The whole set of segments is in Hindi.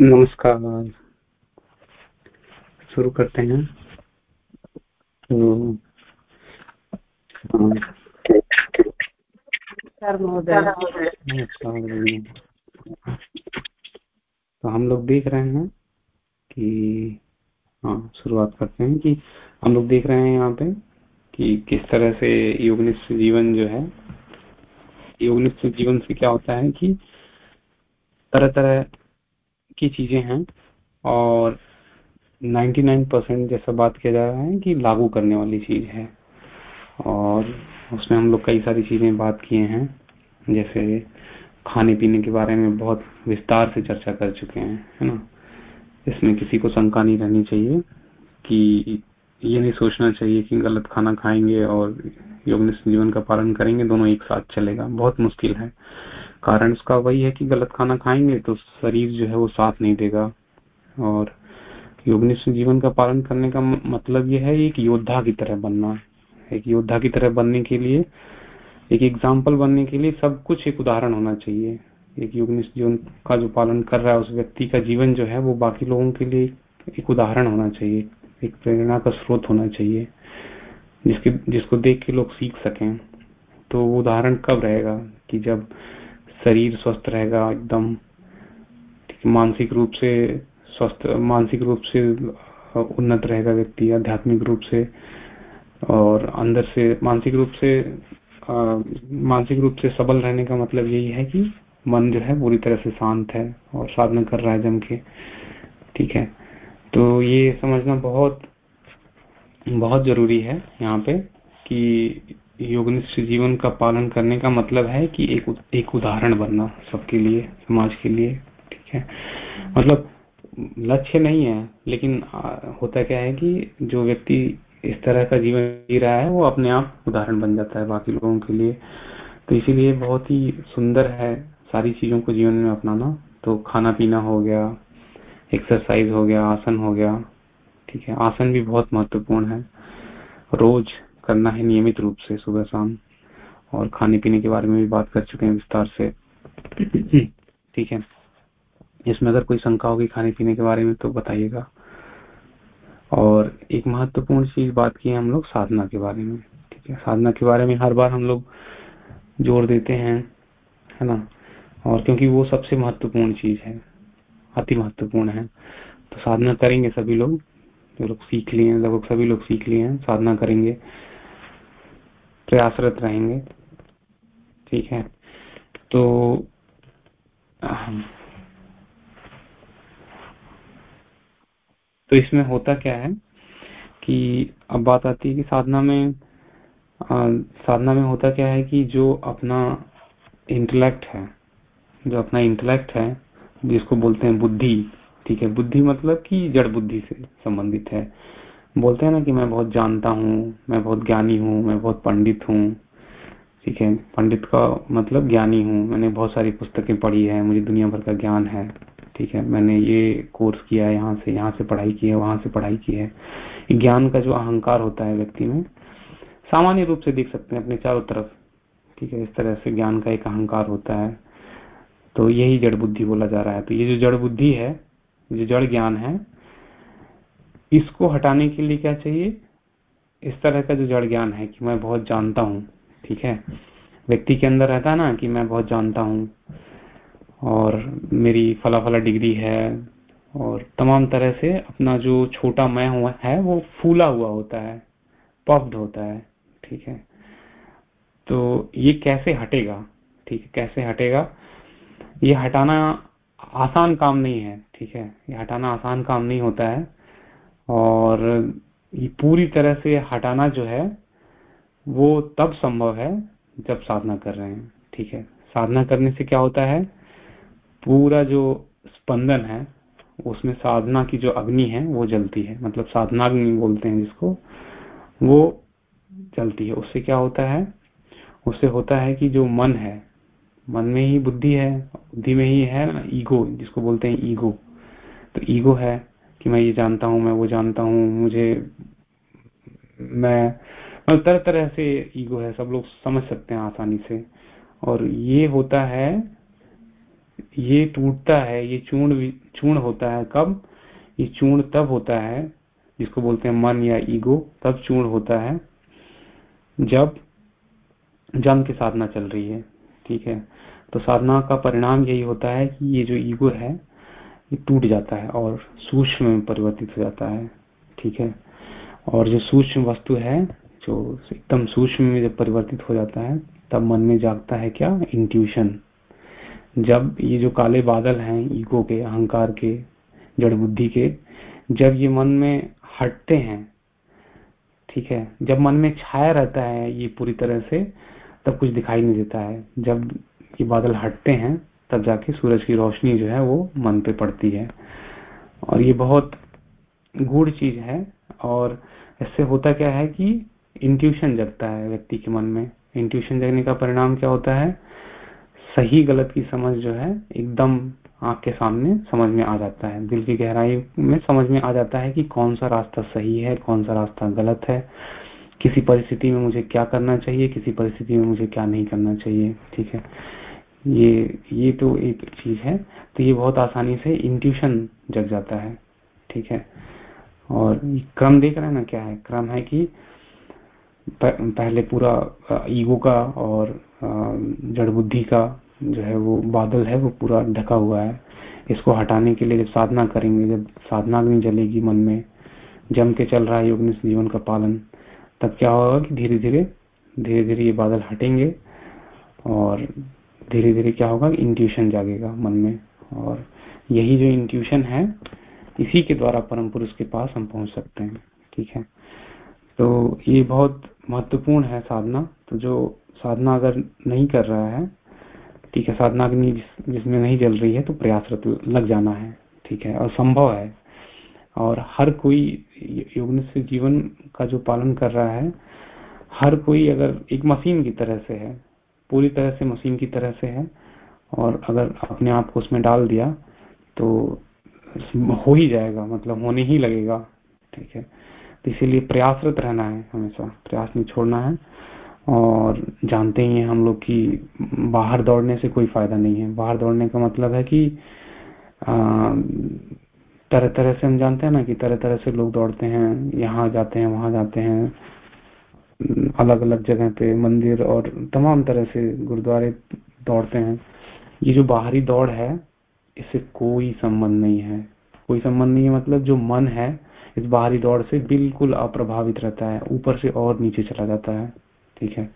नमस्कार। शुरू करते हैं। तो तो हम लोग देख रहे हैं कि हाँ शुरुआत करते हैं कि हम लोग देख रहे हैं यहाँ पे कि किस तरह से योगनिष्ठ जीवन जो है योगनिष्ठ जीवन से क्या होता है कि तरह तरह की चीज़ें हैं और 99 परसेंट जैसा बात किया जा रहा है कि लागू करने वाली चीज़ है। और उसमें हम लोग कई सारी चीज़ें बात किए हैं, जैसे खाने पीने के बारे में बहुत विस्तार से चर्चा कर चुके हैं, है ना? इसमें किसी को शंका नहीं रहनी चाहिए कि ये नहीं सोचना चाहिए कि गलत खाना खाएँगे और योग जीवन का पालन करेंगे, दोनों एक साथ चलेगा। बहुत मुश्किल है। कारण उसका वही है कि गलत खाना खाएँगे तो शरीर जो है वो साथ नहीं देगा। और योगनिष्ठ जीवन का पालन करने का मतलब यह है एक योद्धा की तरह बनना। एक योद्धा की तरह बनने के लिए, एक एग्ज़ाम्पल बनने के लिए सब कुछ एक उदाहरण होना चाहिए। एक योगनिष्ठ जीवन का जो पालन कर रहा है, उस व्यक्ति का जीवन जो है वो बाकी लोगों के लिए एक उदाहरण होना चाहिए। एक प्रेरणा का स्रोत होना चाहिए, जिसके, जिसको देख के लोग सीख सकें। तो वो उदाहरण कब रहेगा कि जब शरीर स्वस्थ रहेगा एकदम। मानसिक रूप से स्वस्थ, मानसिक रूप से उन्नत रहेगा व्यक्ति, आध्यात्मिक रूप से। और अंदर से मानसिक रूप से मानसिक रूप से सबल रहने का मतलब यही है कि मन जो है पूरी तरह से शांत है और साधना कर रहा है जम के। ठीक है तो ये समझना बहुत बहुत ज़रूरी है यहाँ पे कि योगनिष्ठ जीवन का पालन करने का मतलब है कि एक एक उदाहरण बनना सबके लिए, समाज के लिए, ठीक है? मतलब लक्ष्य नहीं है, लेकिन होता क्या है कि जो व्यक्ति इस तरह का जीवन जी रहा है, वो अपने आप उदाहरण बन जाता है बाकी लोगों के लिए। तो इसीलिए बहुत ही सुंदर है सारी चीज़ों को जीवन में अपनाना। तो खाना पीना हो गया एक्सरसाइज हो गया, आसन हो गया, ठीक है? आसन भी बहुत महत्वपूर्ण है। रोज करना है नियमित रूप से सुबह शाम। और खाने पीने के बारे में भी बात कर चुके हैं विस्तार से। ठीक है। इसमें अगर कोई शंका होगी खाने पीने के बारे में तो बताइएगा। और एक महत्वपूर्ण चीज़ बात की है हम लोग, साधना के बारे में। ठीक है। साधना के बारे में हर बार हम लोग ज़ोर देते हैं, है ना? और क्योंकि वो सबसे महत्वपूर्ण चीज़ है, अति महत्वपूर्ण है। तो साधना करेंगे सभी लोग। जो लोग सीख लिए हैं लगभग सभी लोग सीख लिए हैं, साधना करेंगे। प्रयासरत रहेंगे। ठीक है। तो तो इसमें होता क्या है कि अब बात आती है कि साधना में आ, साधना में होता क्या है कि जो अपना इंटेलेक्ट है जो अपना इंटेलेक्ट है जिसको बोलते हैं बुद्धि ठीक है बुद्धि मतलब कि जड़ बुद्धि से संबंधित है। बोलते हैं ना कि मैं बहुत जानता हूँ, मैं बहुत ज्ञानी हूँ, मैं बहुत पंडित हूँ। ठीक है? पंडित का मतलब ज्ञानी हूँ। मैंने बहुत सारी पुस्तकें पढ़ी है, मुझे दुनिया भर का ज्ञान है। ठीक है? मैंने ये कोर्स किया है यहाँ से यहाँ से पढ़ाई की है, वहाँ से पढ़ाई की है। ज्ञान का जो अहंकार होता है व्यक्ति में, सामान्य रूप से देख सकते हैं अपने चारों तरफ़। ठीक है? इस तरह से ज्ञान का एक अहंकार होता है। तो यही जड़ बुद्धि बोला जा रहा है। तो ये जो जड़ बुद्धि है जो जड़ ज्ञान है इसको हटाने के लिए क्या चाहिए? इस तरह का जो जड़ ज्ञान है कि मैं बहुत जानता हूँ, ठीक है? व्यक्ति के अंदर रहता है ना कि मैं बहुत जानता हूँ और मेरी फला फला डिग्री है और तमाम तरह से अपना जो छोटा मैं हुआ है, वो फूला हुआ होता है, पफ्ड होता है, ठीक है? तो ये कैसे हटेगा? ठीक है, कैसे हटेगा? ये हटाना आसान काम नहीं है, ठीक है? ये हटाना आसान काम नहीं होता है। और ये पूरी तरह से हटाना जो है, वो तब संभव है जब साधना कर रहे हैं, ठीक है? साधना करने से क्या होता है? पूरा जो स्पंदन है, उसमें साधना की जो अग्नि है, वो जलती है। मतलब साधनाग्नि बोलते हैं जिसको, वो जलती है। उससे क्या होता है? उससे होता है कि जो मन है, मन में ही बुद्धि है, बुद्धि में ही है ना, ईगो, जिसको बोलते हैं ईगो। तो ईगो है कि मैं ये जानता हूँ, मैं वो जानता हूँ, मुझे, मैं मतलब तरह तरह से ईगो है, सब लोग समझ सकते हैं आसानी से। और ये होता है, ये टूटता है, ये चूर्ण चूर्ण होता है कब? ये चूर्ण तब होता है, जिसको बोलते हैं मन या ईगो तब चूर्ण होता है, जब जम के साधना चल रही है, ठीक है? तो साधना का परिणाम यही होता है कि ये जो ईगो है टूट जाता है और सूक्ष्म में परिवर्तित हो जाता है, ठीक है? और जो सूक्ष्म वस्तु है, जो एकदम सूक्ष्म में जब परिवर्तित हो जाता है, तब मन में जागता है क्या? इंट्यूशन जब ये जो काले बादल हैं, ईगो के, अहंकार के, जड़ बुद्धि के, जब ये मन में हटते हैं, ठीक है? जब मन में छाया रहता है ये पूरी तरह से, तब कुछ दिखाई नहीं देता है। जब ये बादल हटते हैं तब जाके सूरज की रोशनी जो है वो मन पे पड़ती है। और ये बहुत गूढ़ चीज़ है और इससे होता क्या है कि इंट्यूशन जगता है व्यक्ति के मन में। इंट्यूशन जगने का परिणाम क्या होता है? सही गलत की समझ जो है एकदम आँख के सामने समझ में आ जाता है। दिल की गहराई में समझ में आ जाता है कि कौन सा रास्ता सही है, कौन सा रास्ता गलत है। किसी परिस्थिति में मुझे क्या करना चाहिए, किसी परिस्थिति में मुझे क्या नहीं करना चाहिए, ठीक है? ये ये तो एक चीज़ है। तो ये बहुत आसानी से इंट्यूशन जग जाता है, ठीक है? और क्रम देख रहे हैं ना क्या है? क्रम है कि पहले पूरा ईगो का और जड़ बुद्धि का जो है वो बादल है, वो पूरा ढका हुआ है। इसको हटाने के लिए जब साधना करेंगे, जब साधना भी जलेगी मन में, जम के चल रहा है योग जीवन का पालन, तब क्या होगा कि धीरे धीरे धीरे धीरे ये बादल हटेंगे और धीरे धीरे क्या होगा? इंट्यूशन जागेगा मन में। और यही जो इंट्यूशन है इसी के द्वारा परम पुरुष के पास हम पहुँच सकते हैं। ठीक है? तो ये बहुत महत्वपूर्ण है साधना। तो जो साधना अगर नहीं कर रहा है ठीक है साधना अग्नि जिस, जिसमें नहीं जल रही है तो प्रयासरत लग जाना है। ठीक है? और संभव है। और हर कोई योग से जीवन का जो पालन कर रहा है हर कोई अगर एक मशीन की तरह से है पूरी तरह से मशीन की तरह से है। और अगर अपने आप को उसमें डाल दिया तो हो ही जाएगा मतलब होने ही लगेगा, ठीक है। तो इसीलिए प्रयासरत रहना है हमेशा, प्रयास नहीं छोड़ना है। और जानते ही हैं हम लोग कि बाहर दौड़ने से कोई फ़ायदा नहीं है। बाहर दौड़ने का मतलब है कि तरह तरह से हम जानते हैं ना कि तरह तरह से लोग दौड़ते हैं, यहाँ जाते हैं, वहाँ जाते हैं। अलग अलग जगह पे मंदिर और तमाम तरह से गुरुद्वारे दौड़ते हैं। ये जो बाहरी दौड़ है, इससे कोई संबंध नहीं है। कोई संबंध नहीं है मतलब जो मन है, इस बाहरी दौड़ से बिल्कुल अप्रभावित रहता है, ऊपर से और नीचे चला जाता है। ठीक है?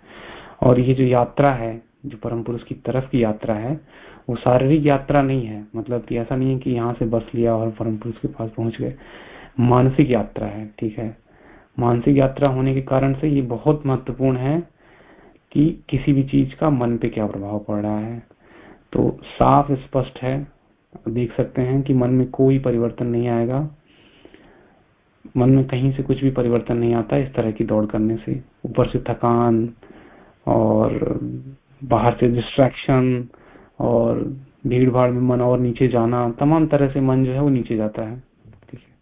और ये जो यात्रा है, जो परम पुरुष की तरफ़ की यात्रा है, वो शारीरिक यात्रा नहीं है। मतलब कि ऐसा नहीं है कि यहाँ से बस लिया और परम पुरुष के पास पहुँच गए। मानसिक यात्रा है, ठीक है? मानसिक यात्रा होने के कारण से ये बहुत महत्वपूर्ण है कि किसी भी चीज़ का मन पे क्या प्रभाव पड़ रहा है। तो साफ़ स्पष्ट है, देख सकते हैं कि मन में कोई परिवर्तन नहीं आएगा। मन में कहीं से कुछ भी परिवर्तन नहीं आता इस तरह की दौड़ करने से। ऊपर से थकान और बाहर से डिस्ट्रैक्शन और भीड़ भाड़ में मन और नीचे जाना, तमाम तरह से मन जो है वो नीचे जाता है। ठीक है?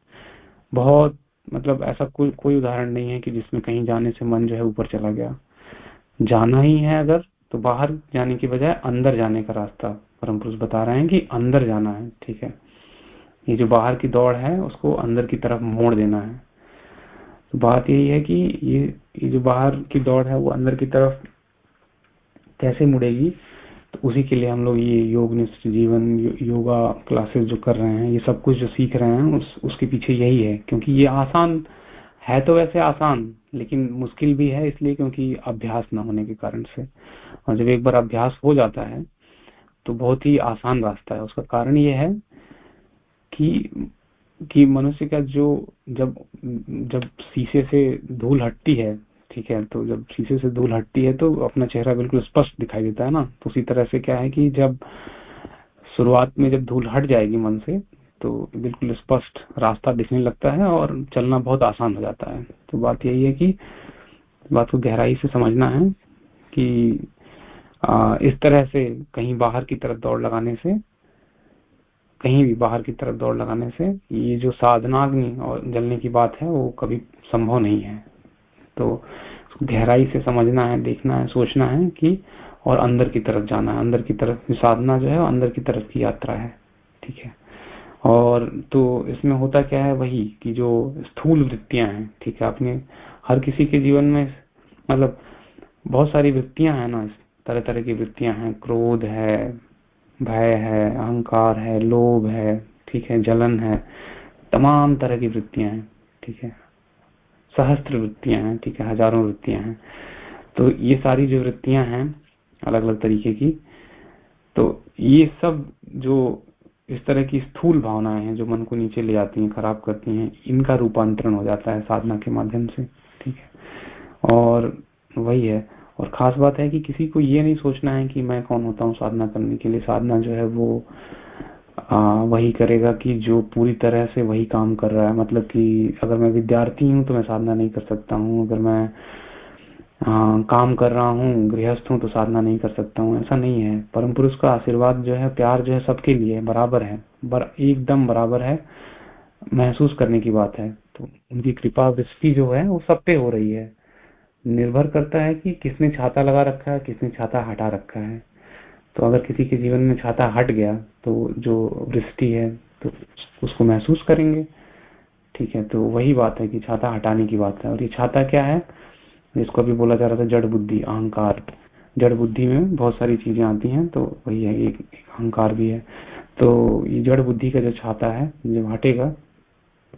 बहुत मतलब ऐसा कोई कोई उदाहरण नहीं है कि जिसमें कहीं जाने से मन जो है ऊपर चला गया। जाना ही है अगर तो बाहर जाने की बजाय अंदर जाने का रास्ता। परम पुरुष बता रहे हैं कि अंदर जाना है, ठीक है? ये जो बाहर की दौड़ है, उसको अंदर की तरफ़ मोड़ देना है। तो बात यही है कि ये ये जो बाहर की दौड़ है, वो अंदर की तरफ़ कैसे मुड़ेगी? उसी के लिए हम लोग ये योग निष्ठ जीवन योगा क्लासेस जो कर रहे हैं, ये सब कुछ जो सीख रहे हैं, उस, उसके पीछे यही है। क्योंकि ये आसान है तो वैसे आसान, लेकिन मुश्किल भी है इसलिए क्योंकि अभ्यास ना होने के कारण से। और जब एक बार अभ्यास हो जाता है तो बहुत ही आसान रास्ता है। उसका कारण ये है कि कि मनुष्य का जो, जब जब शीशे से धूल हटती है ठीक है तो जब शीशे से धूल हटती है तो अपना चेहरा बिल्कुल स्पष्ट दिखाई देता है ना। तो उसी तरह से क्या है कि जब शुरुआत में जब धूल हट जाएगी मन से तो बिल्कुल स्पष्ट रास्ता दिखने लगता है और चलना बहुत आसान हो जाता है। तो बात यही है कि बात को गहराई से समझना है कि आ, इस तरह से कहीं बाहर की तरफ़ दौड़ लगाने से कहीं भी बाहर की तरफ़ दौड़ लगाने से ये जो साधनाग्नि और जलने की बात है वो कभी संभव नहीं है। तो गहराई से समझना है, देखना है, सोचना है कि और अंदर की तरफ़ जाना है, अंदर की तरफ़ साधना जो है, अंदर की तरफ़ की यात्रा है, ठीक है? और तो इसमें होता क्या है वही कि जो स्थूल वृत्तियाँ हैं, ठीक है आपने हर किसी के जीवन में मतलब बहुत सारी वृत्तियाँ हैं ना तरह तरह की वृत्तियाँ हैं, क्रोध है, भय है, अहंकार है, लोभ है, ठीक है, जलन है, तमाम तरह की वृत्तियाँ हैं, ठीक है? सहस्त्र वृत्तियाँ हैं, ठीक है, हज़ारों वृत्तियाँ हैं। तो ये सारी जो वृत्तियाँ हैं अलग अलग तरीके की तो ये सब जो इस तरह की स्थूल भावनाएँ हैं, जो मन को नीचे ले जाती हैं, खराब करती हैं, इनका रूपांतरण हो जाता है साधना के माध्यम से, ठीक है। और वही है, और खास बात है कि किसी को ये नहीं सोचना है कि मैं कौन होता हूँ साधना करने के लिए। साधना जो है वो आ, वही करेगा कि जो पूरी तरह से वही काम कर रहा है। मतलब कि अगर मैं विद्यार्थी हूँ तो मैं साधना नहीं कर सकता हूँ। अगर मैं आ, काम कर रहा हूँ गृहस्थ हूँ तो साधना नहीं कर सकता हूँ। ऐसा नहीं है। परम पुरुष का आशीर्वाद जो है प्यार जो है सबके लिए बराबर है। बर, एकदम बराबर है। महसूस करने की बात है। तो उनकी कृपा वृष्टि जो है वो सब पे हो रही है। निर्भर करता है कि किसने छाता लगा रखा है किसने छाता हटा रखा है। तो अगर किसी के जीवन में छाता हट गया तो जो वृष्टि है तो उसको महसूस करेंगे। ठीक है तो वही बात है कि छाता हटाने की बात है। और ये छाता क्या है? जिसको अभी बोला जा रहा था जड़ बुद्धि, अहंकार। जड़ बुद्धि में बहुत सारी चीज़ें आती हैं तो वही है, एक अहंकार भी है। तो ये जड़ बुद्धि का जो छाता है, जब हटेगा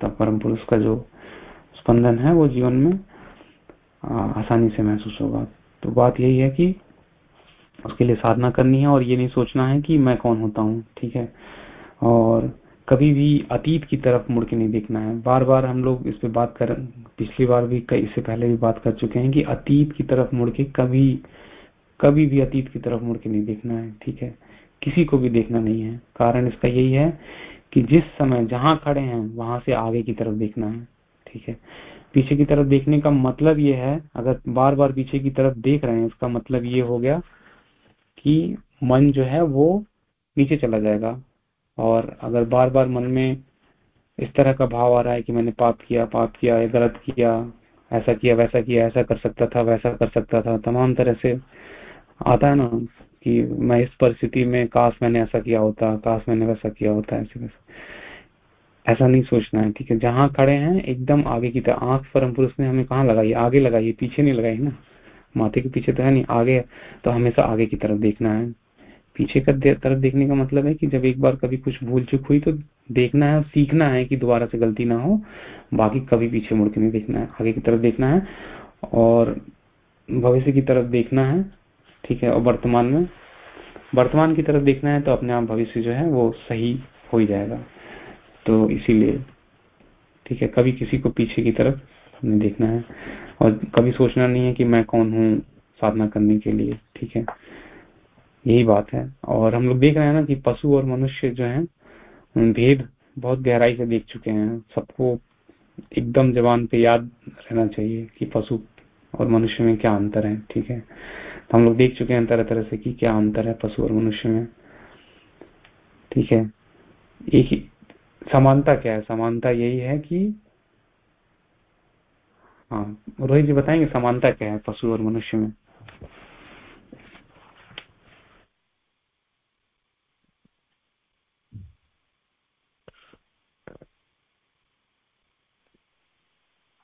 तब परम पुरुष का जो स्पंदन है, वो जीवन में आसानी से महसूस होगा। तो बात यही है कि उसके लिए साधना करनी है और ये नहीं सोचना है कि मैं कौन होता हूँ, ठीक है? और कभी भी अतीत की तरफ़ मुड़ के नहीं देखना है। बार बार हम लोग इस पे बात कर, पिछली बार भी कई, इससे पहले भी बात कर चुके हैं कि अतीत की तरफ़ मुड़ के कभी कभी भी अतीत की तरफ़ मुड़ के नहीं देखना है, ठीक है? किसी को भी देखना नहीं है। कारण इसका यही है कि जिस समय जहाँ खड़े हैं, वहाँ से आगे की तरफ़ देखना है, ठीक है? पीछे की तरफ़ देखने का मतलब ये है, अगर बार बार पीछे की तरफ़ देख रहे हैं, इसका मतलब ये हो गया कि मन जो है वो नीचे चला जाएगा। और अगर बार बार मन में इस तरह का भाव आ रहा है कि मैंने पाप किया पाप किया, या गलत किया, ऐसा किया, वैसा किया, ऐसा कर सकता था, वैसा कर सकता था, तमाम तरह से आता है ना कि मैं इस परिस्थिति में काश मैंने ऐसा किया होता, काश मैंने वैसा किया होता, ऐसे वैसे। ऐसा नहीं सोचना है, ठीक है? जहाँ खड़े हैं, एकदम आगे की तरफ़ आँख परम पुरुष ने हमें कहा लगाई? आगे लगाई, पीछे नहीं लगाई ना? माथे के पीछे तो है नहीं, आगे तो हमेशा आगे की तरफ़ देखना है। पीछे का तरफ़ देखने का मतलब है कि जब एक बार कभी कुछ भूल चुक हुई तो देखना है, सीखना है कि दोबारा से गलती ना हो, बाकी कभी पीछे मुड़ के नहीं देखना है, आगे की तरफ़ देखना है और भविष्य की तरफ़ देखना है, ठीक है, और वर्तमान में, वर्तमान की तरफ़ देखना है तो अपने आप भविष्य जो है वो सही हो ही जाएगा। तो इसीलिए, ठीक है, कभी किसी को पीछे की तरफ़ नहीं देखना है। और कभी सोचना नहीं है कि मैं कौन हूँ साधना करने के लिए, ठीक है? यही बात है। और हम लोग देख रहे हैं ना कि पशु और मनुष्य जो है भेद बहुत गहराई से देख चुके हैं। सबको एकदम जवान पे याद रहना चाहिए कि पशु और मनुष्य में क्या अंतर है, ठीक है? तो हम लोग देख चुके हैं तरह तरह से कि क्या अंतर है पशु और मनुष्य में, ठीक है? एक समानता क्या है? समानता यही है कि हाँ रोहित जी बताएँगे समानता क्या है पशु और मनुष्य में?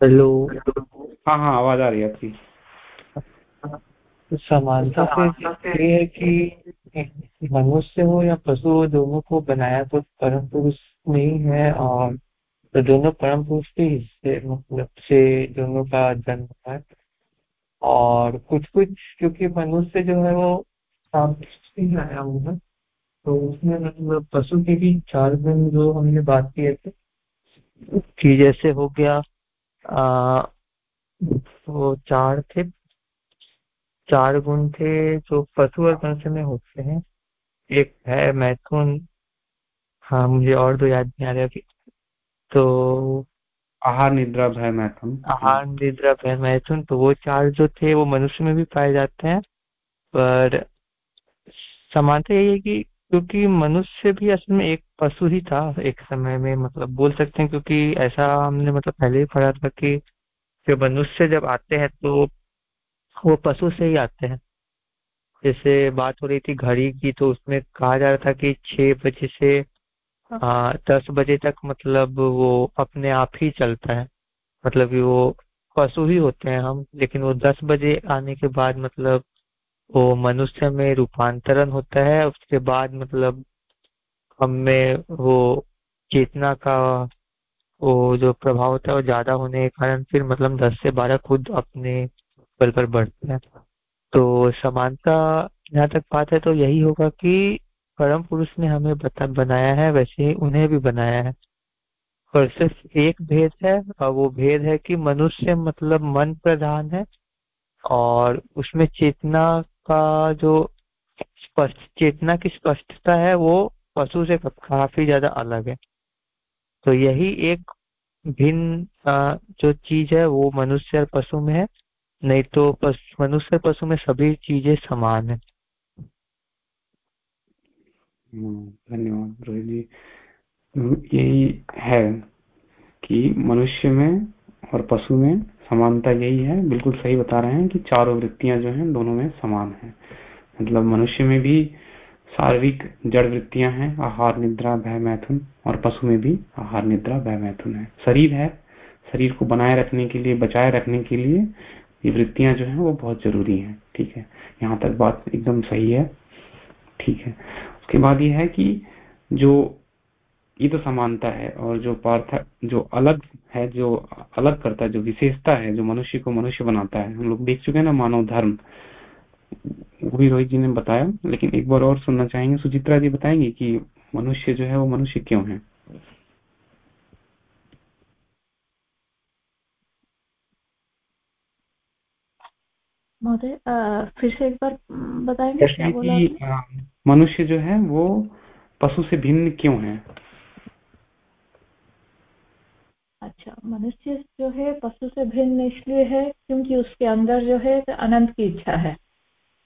हेलो। हाँ हाँ आवाज़ आ रही है आपकी। तो समानता से ये है कि मनुष्य हो या पशु हो दोनों को बनाया तो परम पुरुष नहीं है और तो दोनों परम पुरुष के हिस्से मतलब से दोनों का जन्म है। और कुछ कुछ क्योंकि मनुष्य जो है वो आया हुआ तो उसमें मतलब पशु के भी चार गुण जो हमने बात किए थे कि जैसे हो गया आ, वो चार थे। चार गुण थे जो पशु और मनुष्य में होते हैं। एक है मैथुन। हाँ मुझे और दो याद नहीं आ रहे अभी। तो आहार निद्रा भय मैथुन आहार निद्रा भय मैथुन तो वो चार जो थे वो मनुष्य में भी पाए जाते हैं। पर समानता यही है कि क्योंकि मनुष्य भी असल में एक पशु ही था एक समय में मतलब बोल सकते हैं क्योंकि ऐसा हमने मतलब पहले ही पढ़ा था कि जो मनुष्य जब आते हैं तो वो पशु से ही आते हैं। जैसे बात हो रही थी घड़ी की तो उसमें कहा जा रहा था कि छह बजे से आ, दस बजे तक मतलब वो अपने आप ही चलता है। मतलब कि वो पशु ही होते हैं हम लेकिन वो दस बजे आने के बाद मतलब वो मनुष्य में रूपांतरण होता है। उसके बाद मतलब हम में वो चेतना का वो जो प्रभाव होता है वो ज़्यादा होने के कारण फिर मतलब दस से बारह खुद अपने बल पर बढ़ते हैं। तो समानता जहाँ तक बात है तो यही होगा कि परम पुरुष ने हमें बता, बनाया है, वैसे ही उन्हें भी बनाया है। और सिर्फ़ एक भेद है, और वो भेद है कि मनुष्य मतलब मन प्रधान है, और उसमें चेतना का जो स्पष्ट, चेतना की स्पष्टता है, वो पशु से काफ़ी ज़्यादा अलग है। तो यही एक भिन्न जो चीज़ है, वो मनुष्य और पशु में है, नहीं तो मनुष्य पशु में सभी चीज़ें समान है। धन्यवाद। रोहित जी यही है कि मनुष्य में और पशु में समानता यही है। बिल्कुल सही बता रहे हैं कि चारों वृत्तियाँ जो हैं, दोनों में समान है। मतलब मनुष्य में भी शारीरिक जड़ वृत्तियाँ हैं, आहार, निद्रा, भय, मैथुन, और पशु में भी आहार, निद्रा, भय, मैथुन है। शरीर है। शरीर को बनाए रखने के लिए, बचाए रखने के लिए ये वृत्तियाँ जो है, वो बहुत ज़रूरी है। ठीक है? यहाँ तक बात एकदम सही है। ठीक है? उसके बाद यह है कि जो, ये तो समानता है और जो पार्थ, जो अलग है, जो अलग करता है, जो विशेषता है, जो मनुष्य को मनुष्य बनाता है, हम लोग देख चुके हैं ना मानव धर्म। वो भी रोहित जी ने बताया, लेकिन एक बार और सुनना चाहेंगे, सुचित्रा जी बताएँगे कि मनुष्य जो है वो मनुष्य क्यों है? महोदय फिर से एक बार बताएँगे क्या बोला मनुष्य जो है वो पशु से भिन्न क्यों है? अच्छा मनुष्य जो है पशु से भिन्न इसलिए है क्योंकि उसके अंदर जो है अनंत की इच्छा है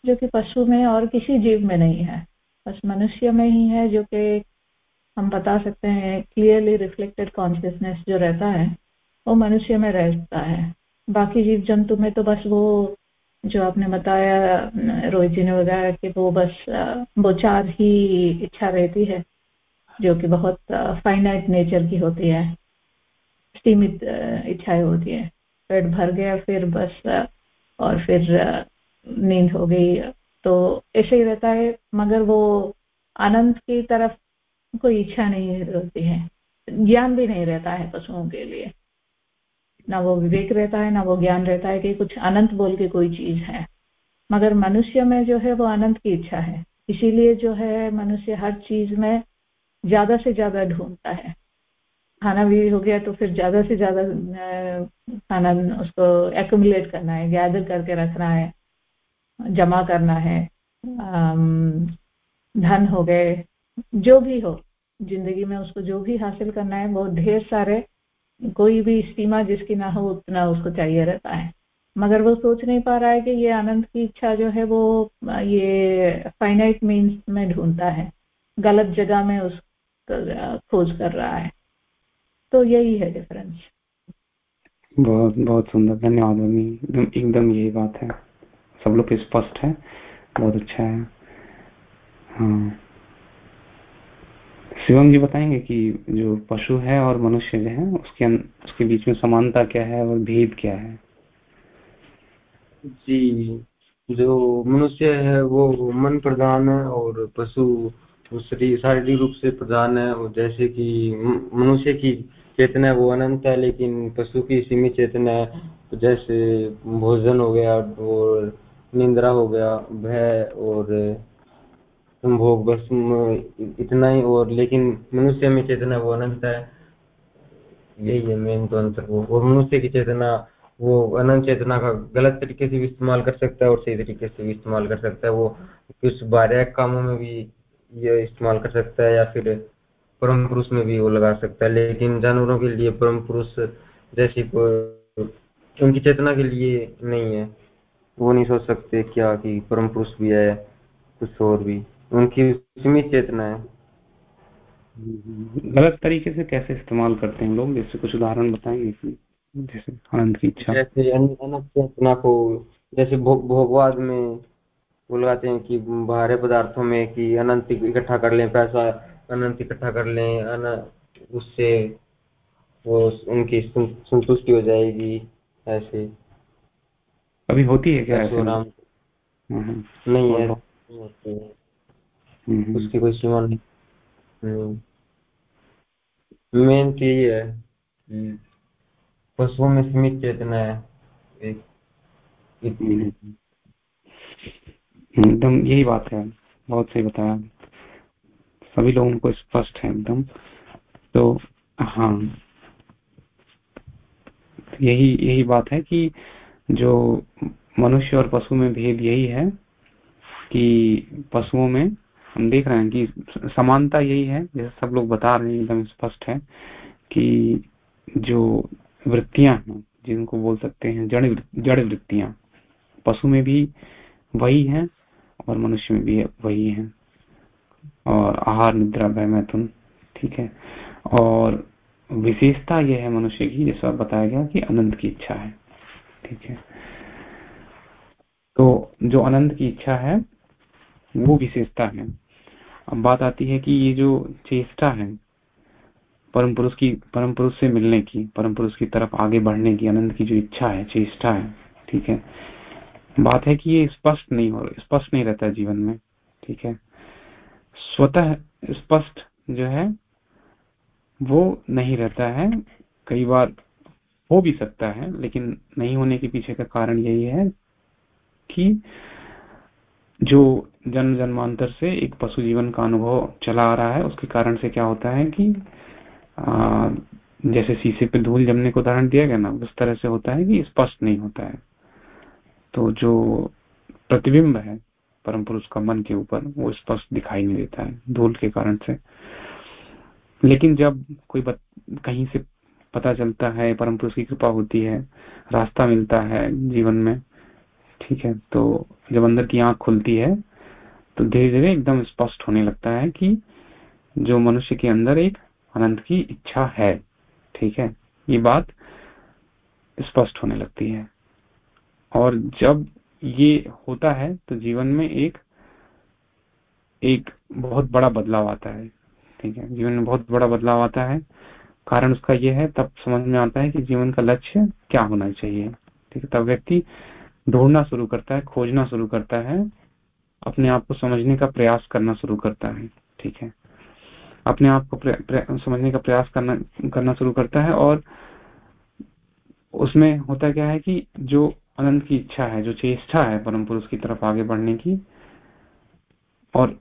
जो कि पशु में और किसी जीव में नहीं है। बस मनुष्य में ही है जो कि हम बता सकते हैं क्लियरली रिफ्लेक्टेड कॉन्शियसनेस जो रहता है वो मनुष्य में रहता है। बाकी जीव जंतु में तो बस वो जो आपने बताया रोहित जी ने बताया कि, वो बस वो चार ही इच्छा रहती है, जो कि बहुत फाइनाइट नेचर की होती है। सीमित इच्छाएँ होती है। पेट भर गया, फिर बस और फिर नींद हो गई। तो ऐसे ही रहता है, मगर वो आनंद की तरफ़ कोई इच्छा नहीं होती है। ज्ञान भी नहीं रहता है पशुओं के लिए। ना वो विवेक रहता है, ना वो ज्ञान रहता है कि कुछ अनंत बोल के कोई चीज़ है। मगर मनुष्य में जो है वो अनंत की इच्छा है। इसीलिए जो है मनुष्य हर चीज़ में ज़्यादा से ज़्यादा ढूंढता है। खाना भी हो गया तो फिर ज़्यादा से ज़्यादा खाना उसको एकुमुलेट करना है गैदर करके रखना है, जमा करना है धन हो गए, जो भी हो, ज़िंदगी में उसको जो भी हासिल करना है, वो ढेर सारे कोई भी सीमा जिसकी ना हो, उतना उसको चाहिए रहता है। मगर वो सोच नहीं पा रहा है कि ये आनंद की इच्छा जो है वो, ये फाइनाइट मीन्स में ढूंढता है। गलत जगह में उस, खोज कर रहा है। तो यही है डिफरेंस बहुत बहुत सुंदर। धन्यवाद एकदम एकदम यही बात है। सब लोग स्पष्ट है। बहुत अच्छा है। हाँ। शिवम जी बताएँगे कि जो पशु है और मनुष्य जो है, उसके उसके बीच में समानता क्या है और भेद क्या है? जी, जो मनुष्य है, वो मन प्रधान है और पशु शारीरिक रूप से प्रधान है। और जैसे कि मनुष्य की चेतना वो अनंत है, लेकिन पशु की सीमित चेतना है तो जैसे भोजन हो गया और निंद्रा हो गया, भय और संभोग बस इतना ही और, लेकिन मनुष्य में चेतना वो अनंत है। यही है मेन तो अंतर वो। और मनुष्य की चेतना, वो अनंत चेतना का गलत तरीके से भी इस्तेमाल कर सकता है और सही तरीके से भी इस्तेमाल कर सकता है। वो कुछ बारह कामों में भी ये इस्तेमाल कर सकता है या फिर परम पुरुष में भी वो लगा सकता है। लेकिन जानवरों के लिए परम पुरुष जैसी उनकी चेतना के लिए नहीं है। वो नहीं सोच सकते क्या कि परम पुरुष भी है, कुछ और भी। उनकी सीमित चेतना है। गलत तरीके से कैसे इस्तेमाल करते हैं लोग? जैसे कुछ उदाहरण बताएँगे जैसे आनंद की इच्छा। जैसे अनंत चेतना को जैसे भोगवाद में वो लगाते हैं कि बाहर पदार्थों में कि अनंत इकट्ठा कर लें पैसा अनंत इकट्ठा कर लें अन, उससे वो उनकी संतुष्टि हो जाएगी ऐसे। अभी होती है क्या ऐसे? हम्म, हम्म। नहीं है। हम्म, उसकी कोई सीमा नहीं। मेन तो यही है पशुओं में सीमित चेतना है। एक एकदम यही बात है। बहुत सही बताया। सभी लोगों को स्पष्ट है एकदम। तो हाँ। यही यही बात है कि जो मनुष्य और पशु में भेद यही है कि पशुओं में हम देख रहे हैं कि समानता यही है, जैसे सब लोग बता रहे हैं, एकदम स्पष्ट है, कि जो वृत्तियाँ हैं, जिनको बोल सकते हैं जड़ जड़ वृत्तियाँ, पशु में भी वही है और मनुष्य में भी वही है। और आहार, निद्रा वह मैथुन ठीक है। और विशेषता यह है मनुष्य की, जैसा बताया गया कि अनंत की इच्छा है, ठीक है। तो जो अनंत की इच्छा है, वो विशेषता है। अब बात आती है कि ये जो चेष्टा है, परम पुरुष की, परम पुरुष से मिलने की, परम पुरुष की तरफ़ आगे बढ़ने की, अनंत की जो इच्छा है, चेष्टा है, ठीक है? बात है कि ये स्पष्ट नहीं हो, स्पष्ट नहीं रहता जीवन में, ठीक है? स्वतः स्पष्ट जो है, वो नहीं रहता है। कई बार हो भी सकता है, लेकिन नहीं होने के पीछे का कारण यही है कि जो जन्म जन्मांतर से एक पशु जीवन का अनुभव चला आ रहा है उसके कारण से क्या होता है कि आ, जैसे शीशे पे धूल जमने को उदाहरण दिया गया ना उस तरह से होता है कि स्पष्ट नहीं होता है। तो जो प्रतिबिंब है परम पुरुष का मन के ऊपर वो स्पष्ट दिखाई नहीं देता है धूल के कारण से। लेकिन जब कोई बत, कहीं से पता चलता है परम पुरुष की कृपा होती है रास्ता मिलता है जीवन में ठीक है तो जब अंदर की आँख खुलती है तो धीरे धीरे एकदम स्पष्ट होने लगता है कि जो मनुष्य के अंदर एक अनंत की इच्छा है, ठीक है, ये बात स्पष्ट होने लगती है। और जब ये होता है तो जीवन में एक एक बहुत बड़ा बदलाव आता है, ठीक है, जीवन में बहुत बड़ा बदलाव आता है। कारण उसका यह है, तब समझ में आता है कि जीवन का लक्ष्य क्या होना चाहिए, ठीक है, तब व्यक्ति ढूंढना शुरू करता है, खोजना शुरू करता है, अपने आप को समझने का प्रयास करना शुरू करता है, ठीक है? अपने आप को समझने का प्रयास करना करना शुरू करता है और उसमें होता क्या है कि जो अनंत की इच्छा है, जो चेष्टा है परम पुरुष की तरफ़ आगे बढ़ने की और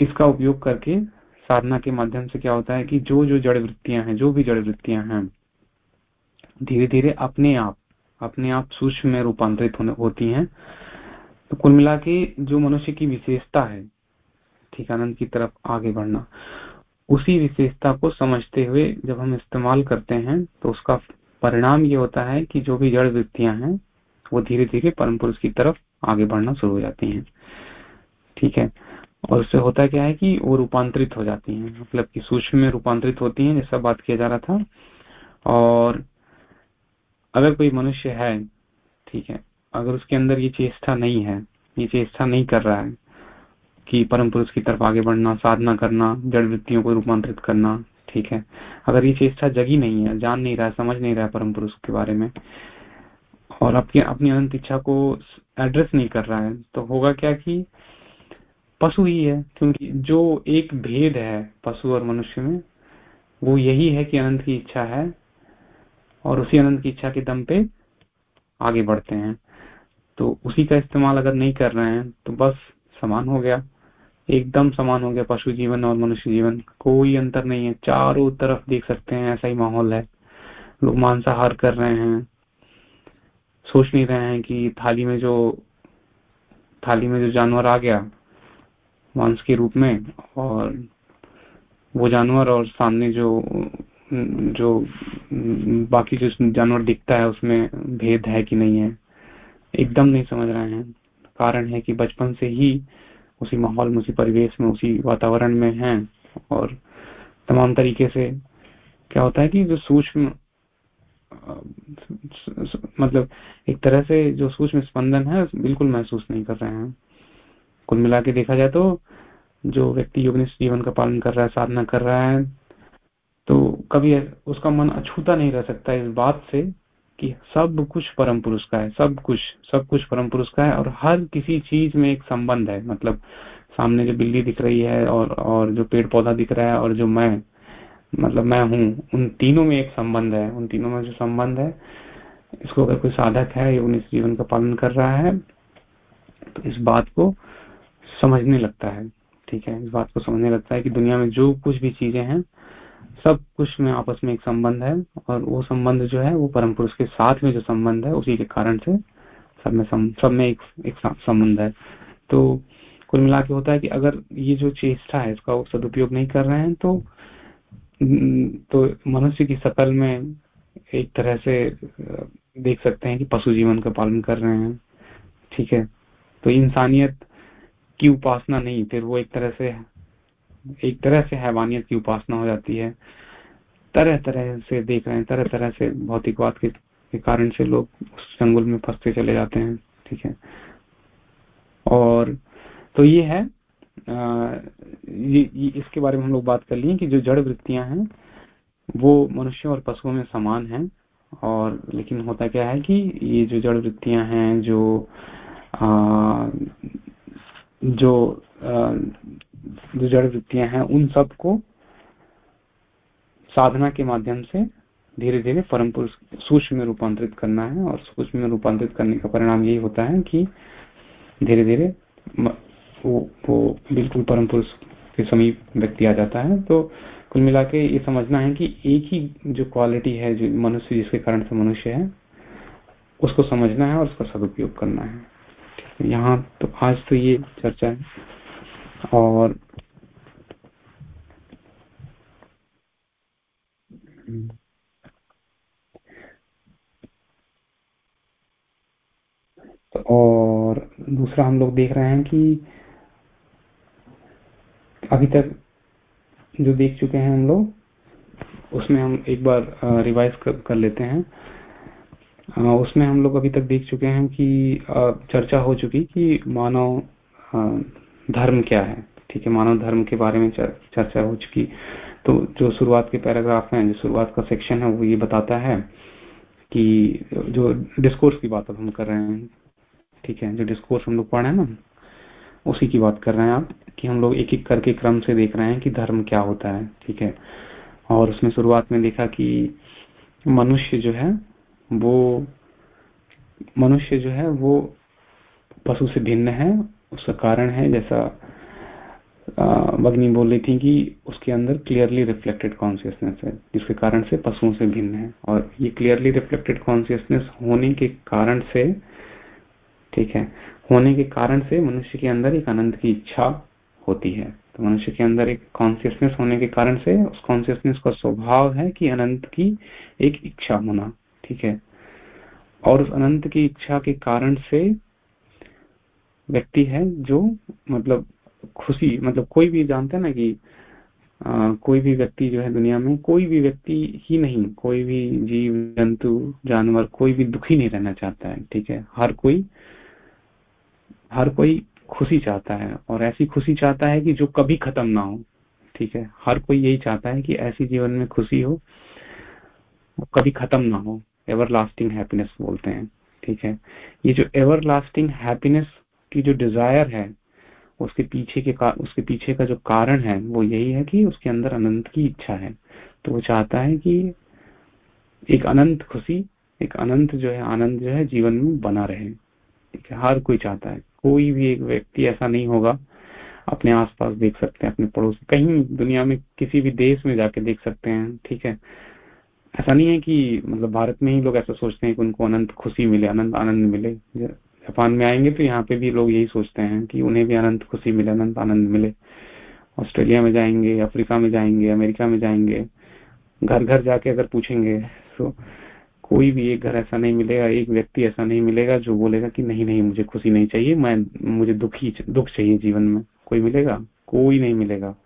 इसका उपयोग करके साधना के माध्यम से क्या होता है कि जो जो जड़ वृत्तियाँ हैं, जो भी जड़ वृत्तियाँ हैं धीरे धीरे अपने आप अपने आप सूक्ष्म में रूपांतरित होती हैं। तो कुल मिला के जो मनुष्य की विशेषता है ठीक आनंद की तरफ़ आगे बढ़ना, उसी विशेषता को समझते हुए जब हम इस्तेमाल करते हैं तो उसका परिणाम ये होता है कि जो भी जड़ वृत्तियाँ हैं, वो धीरे धीरे परम पुरुष की तरफ़ आगे बढ़ना शुरू हो जाती हैं। ठीक है? और उससे होता क्या है कि वो रूपांतरित हो जाती हैं। मतलब कि सूक्ष्म में रूपांतरित होती हैं, जैसा बात किया जा रहा था। और अगर कोई मनुष्य है, ठीक है, अगर उसके अंदर ये चेष्टा नहीं है, ये चेष्टा नहीं कर रहा है कि परम पुरुष की तरफ़ आगे बढ़ना, साधना करना, जड़ वृत्तियों को रूपांतरित करना, ठीक है, अगर ये चेष्टा जगी नहीं है, जान नहीं रहा, समझ नहीं रहा परम पुरुष के बारे में, और अपनी अपनी अनंत इच्छा को एड्रेस नहीं कर रहा है तो होगा क्या कि पशु ही है, क्योंकि जो एक भेद है पशु और मनुष्य में, वो यही है कि अनंत की इच्छा है और उसी अनंत की इच्छा के दम पे आगे बढ़ते हैं। तो उसी का इस्तेमाल अगर नहीं कर रहे हैं तो बस समान हो गया। एकदम समान हो गया पशु जीवन और मनुष्य जीवन। कोई अंतर नहीं है। चारों तरफ़ देख सकते हैं, ऐसा ही माहौल है। लोग मांसाहार कर रहे हैं। सोच नहीं रहे हैं कि थाली में जो, थाली में जो जानवर आ गया, मांस के रूप में, और वो जानवर और सामने जो जो, बाकी जो जानवर दिखता है, उसमें भेद है कि नहीं है? एकदम नहीं समझ रहे हैं। कारण है कि बचपन से ही उसी माहौल में, उसी परिवेश में, उसी वातावरण में हैं। और तमाम तरीके से क्या होता है कि जो सूक्ष्म मतलब एक तरह से जो सूक्ष्म स्पंदन है, बिल्कुल महसूस नहीं कर रहे हैं। कुल मिला के देखा जाए तो जो व्यक्ति योगनिष्ठ जीवन का पालन कर रहा है, साधना कर रहा है तो कभी उसका मन अछूता नहीं रह सकता इस बात से कि सब कुछ परम पुरुष का है, सब कुछ सब कुछ परम पुरुष का है और हर किसी चीज़ में एक संबंध है। मतलब सामने जो बिल्ली दिख रही है और और जो पेड़ पौधा दिख रहा है और जो मैं मतलब मैं हूँ, उन तीनों में एक संबंध है। उन तीनों में जो संबंध है, इसको अगर कोई साधक है योग जीवन का पालन कर रहा है तो इस बात को समझने लगता है। ठीक है? इस बात को समझने लगता है कि दुनिया में जो कुछ भी चीज़ें हैं सब कुछ में आपस में एक संबंध है और वो संबंध जो है वो परम पुरुष के साथ में जो संबंध है उसी के कारण से सब में सम, सब में एक, एक संबंध है। तो कुल मिला के होता है कि अगर ये जो चेष्टा है इसका सदुपयोग नहीं कर रहे हैं तो तो मनुष्य की शकल में एक तरह से देख सकते हैं कि पशु जीवन का पालन कर रहे हैं। ठीक है? तो इंसानियत की उपासना नहीं फिर वो एक तरह से एक तरह से हैवानियत की उपासना हो जाती है। तरह तरह से देख रहे हैं तरह तरह से भौतिकवाद के, के कारण से लोग उस जंगल में फंसते चले जाते हैं ठीक है। और तो ये है आ, ये, ये इसके बारे में हम लोग बात कर लिए कि जो जड़ वृत्तियाँ हैं वो मनुष्यों और पशुओं में समान हैं। और लेकिन होता क्या है कि ये जो जड़ वृत्तियाँ हैं जो आ, जो आ, जो जड़ वृत्तियाँ हैं उन सबको साधना के माध्यम से धीरे धीरे परम पुरुष सूक्ष्म में रूपांतरित करना है और सूक्ष्म में रूपांतरित करने का परिणाम यही होता है कि धीरे धीरे वो, वो बिल्कुल परम पुरुष के समीप व्यक्ति आ जाता है। तो कुल मिला के ये समझना है कि एक ही जो क्वालिटी है जो मनुष्य जिसके कारण से मनुष्य है उसको समझना है और उसका सदुपयोग करना है। यहाँ तो आज तो ये चर्चा है। और और दूसरा हम लोग देख रहे हैं कि अभी तक जो देख चुके हैं हम लोग उसमें हम एक बार रिवाइज कर, कर लेते हैं। उसमें हम लोग अभी तक देख चुके हैं कि चर्चा हो चुकी कि मानव धर्म क्या है? ठीक है, मानव धर्म के बारे में चर्चा हो चुकी। तो जो शुरुआत के पैराग्राफ हैं, जो शुरुआत का सेक्शन है, वो ये बताता है कि जो डिस्कोर्स की बात अब हम कर रहे हैं, ठीक है, जो डिस्कोर्स हम लोग पढ़ रहे हैं ना, उसी की बात कर रहे हैं आप, कि हम लोग एक एक करके क्रम से देख रहे हैं कि धर्म क्या होता है, ठीक है। और उसमें शुरुआत में देखा कि मनुष्य जो है, वो, मनुष्य जो है, वो पशु से भिन्न है उसका कारण है, जैसा भगनी बोल रही थी कि उसके अंदर क्लियरली रिफ्लेक्टेड कॉन्सियसनेस है, जिसके कारण से पशुओं से भिन्न है। और ये क्लियरली रिफ्लेक्टेड कॉन्सियसनेस होने के कारण से, ठीक है, होने के कारण से मनुष्य के अंदर एक आनंद की इच्छा होती है। तो मनुष्य के अंदर एक कॉन्सियसनेस होने के कारण से उस कॉन्सियसनेस का स्वभाव है कि अनंत की एक इच्छा होना, ठीक है। और उस अनंत की इच्छा के कारण से व्यक्ति है जो मतलब खुशी मतलब कोई भी जानते हैं ना कि आ, कोई भी व्यक्ति जो है दुनिया में कोई भी व्यक्ति ही नहीं कोई भी जीव जंतु जानवर कोई भी दुखी नहीं रहना चाहता है ठीक है? हर कोई हर कोई खुशी चाहता है और ऐसी खुशी चाहता है कि जो कभी खत्म ना हो ठीक है? हर कोई यही चाहता है कि ऐसी जीवन में खुशी हो कभी खत्म ना हो। एवर लास्टिंग हैप्पीनेस बोलते हैं ठीक है? ये जो एवर लास्टिंग हैप्पीनेस की जो डिज़ायर है, उसके पीछे के उसके पीछे का जो कारण है, वो यही है कि उसके अंदर अनंत की इच्छा है। तो वो चाहता है कि एक अनंत खुशी, एक अनंत जो है, आनंद जो है, जीवन में बना रहे। हर कोई चाहता है। कोई भी एक व्यक्ति ऐसा नहीं होगा, अपने आसपास देख सकते हैं, अपने पड़ोस, कहीं दुनिया में किसी भी देश में जाके देख सकते हैं, ठीक है। ऐसा नहीं है कि मतलब भारत में ही लोग ऐसा सोचते हैं कि उनको अनंत खुशी मिले, अनंत आनंद मिले। जापान में आएँगे तो यहाँ पे भी लोग यही सोचते हैं कि उन्हें भी अनंत खुशी मिले, अनंत आनंद मिले। ऑस्ट्रेलिया में जाएँगे, अफ्रीका में जाएँगे, अमेरिका में जाएँगे घर घर जाके अगर पूछेंगे तो कोई भी एक घर ऐसा नहीं मिलेगा, एक व्यक्ति ऐसा नहीं मिलेगा जो बोलेगा कि नहीं नहीं, मुझे खुशी नहीं चाहिए, मैं, मुझे दुख ही, दुख चाहिए जीवन में। कोई मिलेगा? कोई नहीं मिलेगा।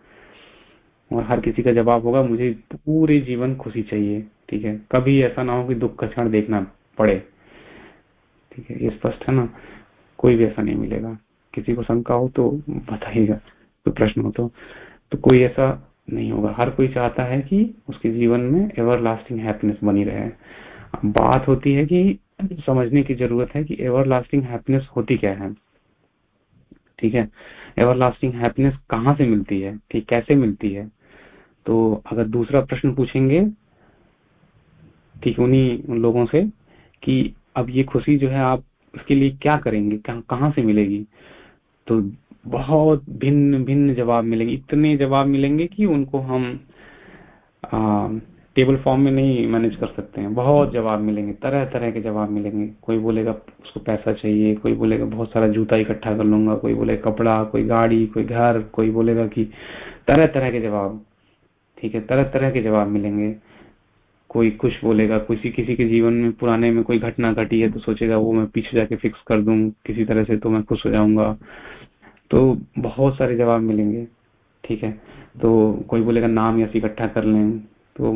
और हर किसी का जवाब होगा, मुझे पूरे जीवन खुशी चाहिए, ठीक है? कभी ऐसा ना हो कि दुख का क्षण देखना पड़े। ठीक है ये स्पष्ट है ना? कोई भी ऐसा नहीं मिलेगा। किसी को शंका हो तो बताइएगा तो प्रश्न हो तो, तो कोई ऐसा नहीं होगा। हर कोई चाहता है कि उसके जीवन में एवर लास्टिंग हैप्पीनेस बनी रहे। बात होती है कि समझने की ज़रूरत है कि एवर लास्टिंग हैप्पीनेस होती क्या है। ठीक है? एवर लास्टिंग हैप्पीनेस कहाँ से मिलती है? ठीक कैसे मिलती है? तो अगर दूसरा प्रश्न पूछेंगे ठीक उन्हीं उन लोगों से कि अब ये खुशी जो है आप उसके लिए क्या करेंगे? कहाँ से मिलेगी? तो बहुत भिन्न भिन्न जवाब मिलेंगे। इतने जवाब मिलेंगे कि उनको हम आ, टेबल फॉर्म में नहीं मैनेज कर सकते हैं। बहुत जवाब मिलेंगे तरह तरह के जवाब मिलेंगे। कोई बोलेगा उसको पैसा चाहिए। कोई बोलेगा बहुत सारा जूता इकट्ठा कर लूँगा। कोई बोलेगा कपड़ा कोई गाड़ी कोई घर। कोई बोलेगा कि तरह तरह के जवाब। ठीक है तरह तरह के जवाब मिलेंगे। कोई कुछ बोलेगा किसी किसी के जीवन में पुराने में कोई घटना घटी है तो सोचेगा, वो मैं पीछे जाके फिक्स कर दूँ, किसी तरह से तो मैं खुश हो जाऊँगा। तो बहुत सारे जवाब मिलेंगे, ठीक है? तो कोई बोलेगा, नाम या इकट्ठा कर लें तो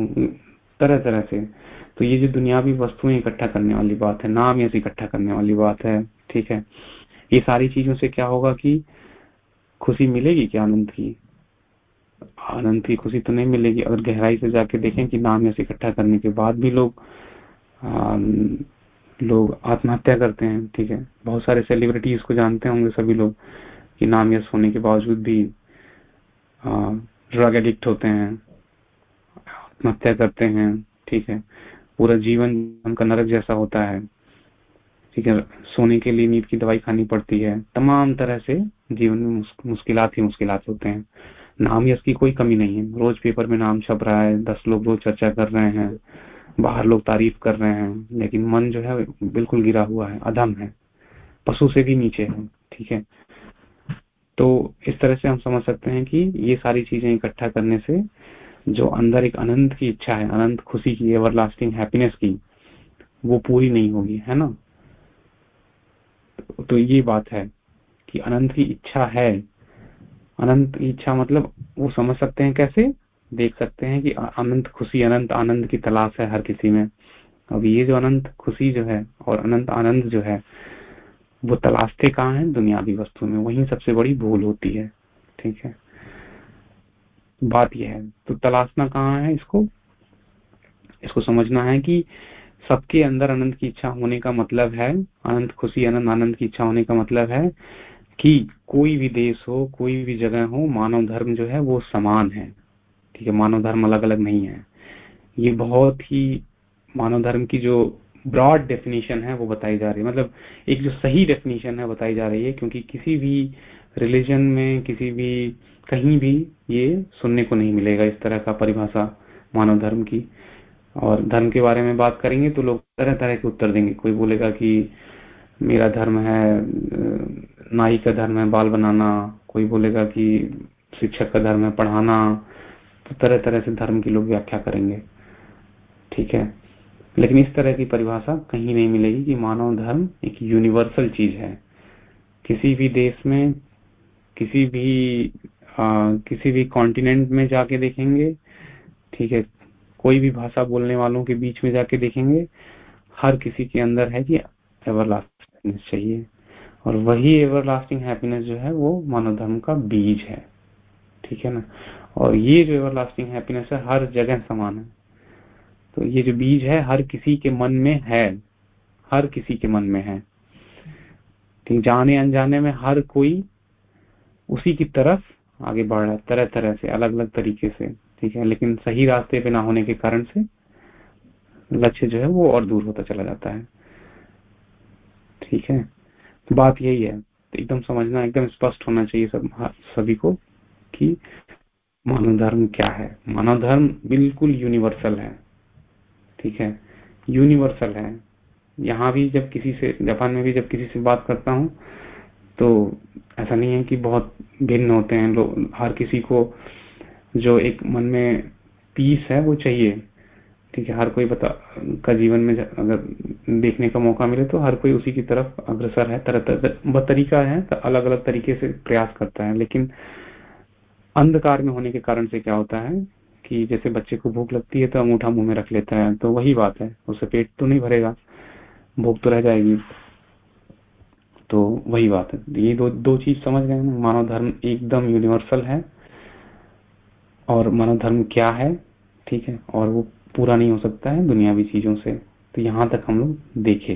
तरह तरह से। तो ये जो दुनियावी वस्तुएँ इकट्ठा करने वाली बात है, नाम या इकट्ठा करने वाली बात है, ठीक है? ये सारी चीज़ों से क्या होगा कि खुशी मिलेगी, क्या आनंद की? आनंद की खुशी तो नहीं मिलेगी। अगर गहराई से जाके देखें कि नाम ऐसे इकट्ठा करने के बाद भी लोग आ, लोग आत्महत्या करते हैं ठीक है? बहुत सारे सेलिब्रिटी इसको जानते होंगे सभी लोग कि नाम यश होने के बावजूद भी ड्रग एडिक्ट होते हैं आत्महत्या करते हैं ठीक है? पूरा जीवन उनका नरक जैसा होता है ठीक है? सोने के लिए नींद की दवाई खानी पड़ती है। तमाम तरह से जीवन में मुश्किल ही मुश्किल होते हैं। नाम यश की कोई कमी नहीं है। रोज पेपर में नाम छप रहा है, दस लोग रोज चर्चा कर रहे हैं, बाहर लोग तारीफ़ कर रहे हैं, लेकिन मन जो है बिल्कुल गिरा हुआ है, अधम है। पशु से भी नीचे है, ठीक है? तो इस तरह से हम समझ सकते हैं कि ये सारी चीज़ें इकट्ठा करने से जो अंदर एक अनंत की इच्छा है, अनंत खुशी की एवर लास्टिंग हैप्पीनेस की, वो पूरी नहीं होगी, है ना? तो ये बात है कि अनंत की इच्छा है अनंत इच्छा मतलब वो समझ सकते हैं कैसे? देख सकते हैं कि अनंत खुशी, अनंत आनंद की तलाश है हर किसी में। अब ये जो अनंत खुशी जो है और अनंत आनंद जो है, वो तलाशते कहाँ है? दुनियावी वस्तु में। वही सबसे बड़ी भूल होती है। ठीक है? बात यह है तो तलाशना कहाँ है इसको? इसको समझना है कि सबके अंदर अनंत की इच्छा होने का मतलब है, अनंत खुशी, अनंत आनंद की इच्छा होने का मतलब है कि कोई भी देश हो, कोई भी जगह हो, मानव धर्म जो है वो समान है। ठीक है, मानव धर्म अलग अलग नहीं है। ये बहुत ही मानव धर्म की जो ब्रॉड डेफिनेशन है वो बताई जा रही है। मतलब एक जो सही डेफिनेशन है बताई जा रही है, क्योंकि किसी भी रिलीजन में, किसी भी, कहीं भी ये सुनने को नहीं मिलेगा इस तरह का परिभाषा मानव धर्म की। और धर्म के बारे में बात करेंगे तो लोग तरह तरह के उत्तर देंगे। कोई बोलेगा कि मेरा धर्म है नाई का धर्म है बाल बनाना कोई बोलेगा कि शिक्षक का धर्म है पढ़ाना तो तरह तरह से धर्म की लोग व्याख्या करेंगे। ठीक है? लेकिन इस तरह की परिभाषा कहीं नहीं मिलेगी कि मानव धर्म एक यूनिवर्सल चीज़ है। किसी भी देश में किसी भी आ, किसी भी कॉन्टिनेंट में जाके देखेंगे ठीक है? कोई भी भाषा बोलने वालों के बीच में जाके देखेंगे हर किसी के अंदर है कि एवरलास्टिंग चाहिए। और वही एवरलास्टिंग हैप्पीनेस जो है, वो मानव धर्म का बीज है। ठीक है ना? और ये जो एवरलास्टिंग हैप्पीनेस है, हर जगह समान है। तो ये जो बीज है, हर किसी के मन में है। हर किसी के मन में है। ठीक, जाने अनजाने में हर कोई उसी की तरफ़ आगे बढ़ रहा है तरह तरह से अलग अलग तरीके से। ठीक है? लेकिन सही रास्ते पे ना होने के कारण से लक्ष्य जो है, वो और दूर होता चला जाता है। ठीक है? बात यही है, एकदम समझना, एकदम स्पष्ट होना चाहिए सब सभी को कि मानव धर्म क्या है। मानव धर्म बिल्कुल यूनिवर्सल है, ठीक है? यूनिवर्सल है। यहाँ भी जब किसी से, जापान में भी जब किसी से बात करता हूँ तो ऐसा नहीं है कि बहुत भिन्न होते हैं लोग हर किसी को जो एक मन में पीस है वो चाहिए। ठीक है, हर कोई बता, का जीवन में अगर देखने का मौका मिले तो हर कोई उसी की तरफ़ अग्रसर है, तरह तरह तरीका है तो अलग अलग तरीके से प्रयास करता है, लेकिन अंधकार में होने के कारण से क्या होता है कि जैसे बच्चे को भूख लगती है तो अंगूठा मुँह में रख लेता है तो वही बात है, उससे पेट तो नहीं भरेगा, भूख तो रह जाएगी। तो वही बात है, ये दो दो चीज़ समझ गए मानव धर्म एकदम यूनिवर्सल है, और मानव धर्म क्या है, ठीक है, और वो पूरा नहीं हो सकता है दुनियावी चीज़ों से। तो यहाँ तक हम लोग देखे।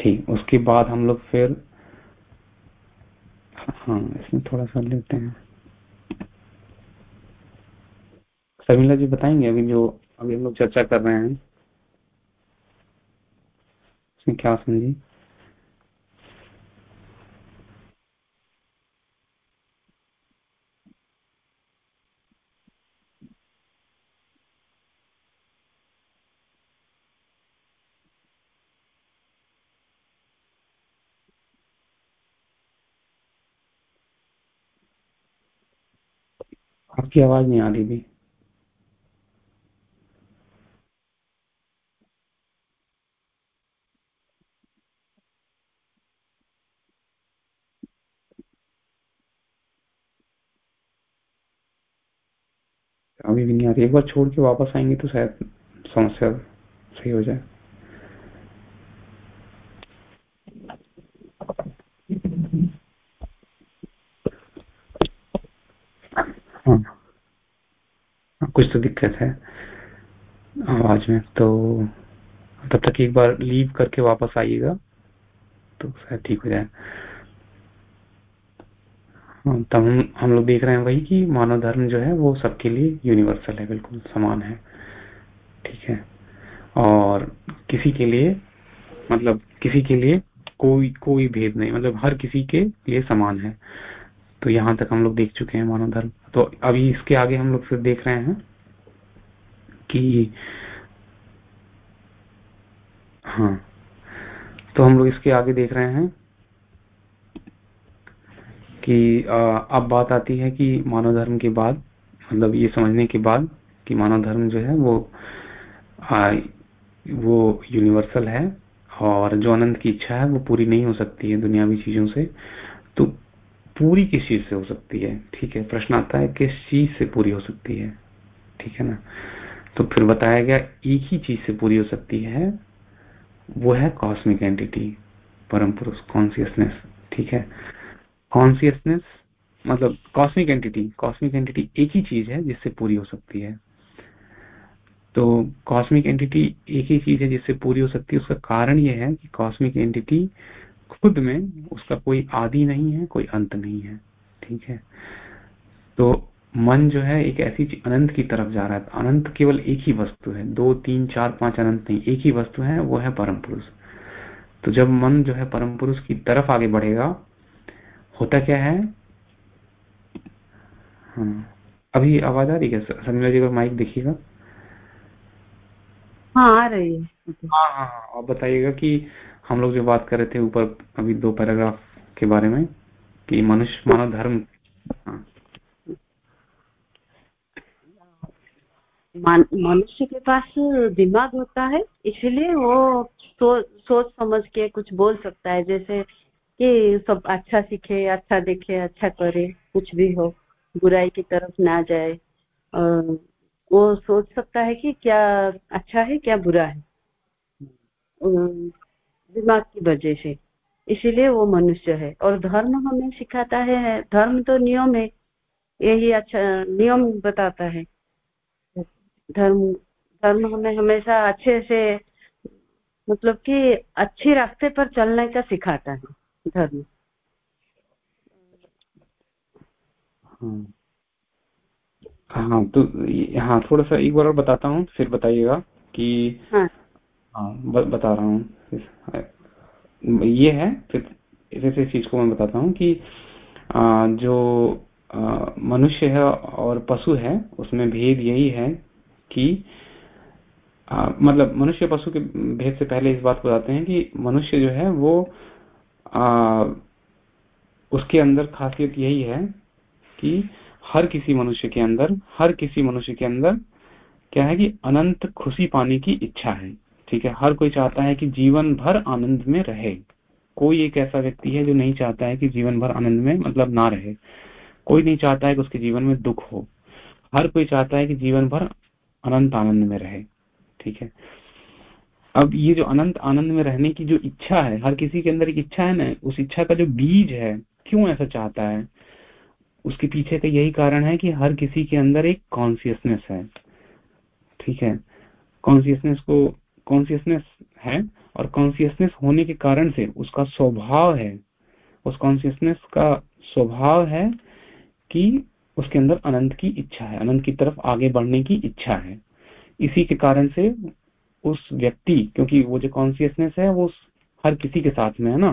ठीक, उसके बाद हम लोग फिर हाँ इसमें थोड़ा सा लेते हैं। शर्मिला जी बताएँगे अभी जो अभी हम लोग चर्चा कर रहे हैं। इसमें क्या समझी? आपकी आवाज़ नहीं आ रही थी अभी भी नहीं आ रही। एक बार छोड़ के वापस आएँगे तो शायद समस्या सही हो जाए हाँ कुछ तो दिक्कत है आवाज़ में। तो तब तक एक बार लीव करके वापस आइएगा तो शायद ठीक हो जाए। हाँ, तब हम हम लोग देख रहे हैं वही कि मानव धर्म जो है वो सबके लिए यूनिवर्सल है बिल्कुल समान है। ठीक है? और किसी के लिए मतलब किसी के लिए कोई कोई भेद नहीं मतलब हर किसी के लिए समान है। तो यहाँ तक हम लोग देख चुके हैं मानव धर्म। तो अभी इसके आगे हम लोग फिर देख रहे हैं कि हाँ तो हम लोग इसके आगे देख रहे हैं कि अब बात आती है कि मानव धर्म के बाद मतलब ये समझने के बाद कि मानव धर्म जो है वो आ, वो यूनिवर्सल है और जो अनंत की इच्छा है वो पूरी नहीं हो सकती है दुनियावी चीज़ों से। तो पूरी किस चीज़ से हो सकती है? ठीक है, प्रश्न आता है किस चीज़ से पूरी हो सकती है? ठीक है ना? तो फिर बताया गया एक ही चीज़ से पूरी हो सकती है, वो है कॉस्मिक एंटिटी परम पुरुष कॉन्सियसनेस ठीक है? कॉन्सियसनेस मतलब कॉस्मिक एंटिटी कॉस्मिक एंटिटी एक ही चीज़ है जिससे पूरी हो सकती है। तो कॉस्मिक एंटिटी एक ही चीज़ है जिससे पूरी हो सकती है, उसका कारण यह है कि कॉस्मिक एंटिटी खुद में उसका कोई आदि नहीं है कोई अंत नहीं है ठीक है? तो मन जो है एक ऐसी अनंत की तरफ़ जा रहा है। अनंत केवल एक ही वस्तु है। दो तीन चार पाँच अनंत नहीं एक ही वस्तु है वो है परम पुरुष। तो जब मन जो है परम पुरुष की तरफ़ आगे बढ़ेगा होता क्या है? हाँ। अभी आवाज़ आ रही है संजना जी का माइक देखिएगा। हाँ आ रही है। हाँ हाँ हाँ। आप बताइएगा कि हम लोग जो बात कर रहे थे ऊपर अभी दो पैराग्राफ के बारे में कि मनुष्य मानव धर्म हाँ। मनुष्य के पास दिमाग होता है इसलिए वो सो, सोच समझ के कुछ बोल सकता है जैसे कि सब अच्छा सीखे अच्छा देखे अच्छा करे कुछ भी हो बुराई की तरफ़ ना जाए। वो सोच सकता है कि क्या अच्छा है क्या बुरा है। दिमाग की वजह से। इसीलिए वो मनुष्य है। और धर्म हमें सिखाता है धर्म तो नियम है। यही अच्छा नियम बताता है। धर्म धर्म हमें हमेशा अच्छे से मतलब कि अच्छे रास्ते पर चलने का सिखाता है धर्म। हाँ। हाँ तो हाँ थोड़ा सा एक बार और बताता हूँ फिर बताइएगा कि हाँ हाँ। बता रहा हूँ। ये है फिर इस चीज़ को मैं बताता हूँ कि जो मनुष्य है और पशु है उसमें भेद यही है कि आ, मतलब मनुष्य पशु के भेद से पहले इस बात को बताते हैं कि मनुष्य जो है वो आ, उसके अंदर खासियत यही है कि हर किसी मनुष्य के अंदर हर किसी मनुष्य के अंदर क्या है कि अनंत खुशी पाने की इच्छा है। ठीक है? हर कोई चाहता है कि जीवन भर आनंद में रहे। कोई एक ऐसा व्यक्ति है जो नहीं चाहता है कि जीवन भर आनंद में मतलब ना रहे। कोई नहीं चाहता है कि उसके जीवन में दुख हो। हर कोई चाहता है कि जीवन भर अनंत आनंद में रहे। ठीक है? अब ये जो अनंत आनंद में रहने की जो इच्छा है, हर किसी के अंदर एक इच्छा है ना, उस इच्छा का जो बीज है, क्यों ऐसा चाहता है? उसके पीछे का यही कारण है कि हर किसी के अंदर एक कॉन्सियसनेस है। ठीक है? कॉन्सियसनेस को कॉन्सियसनेस है और कॉन्सियसनेस होने के कारण से उसका स्वभाव है। उस कॉन्सियसनेस का स्वभाव है कि उसके अंदर अनंत की इच्छा है, अनंत की तरफ़ आगे बढ़ने की इच्छा है। इसी के कारण से उस व्यक्ति, क्योंकि वो जो कॉन्सियसनेस है, वो हर किसी के साथ में है ना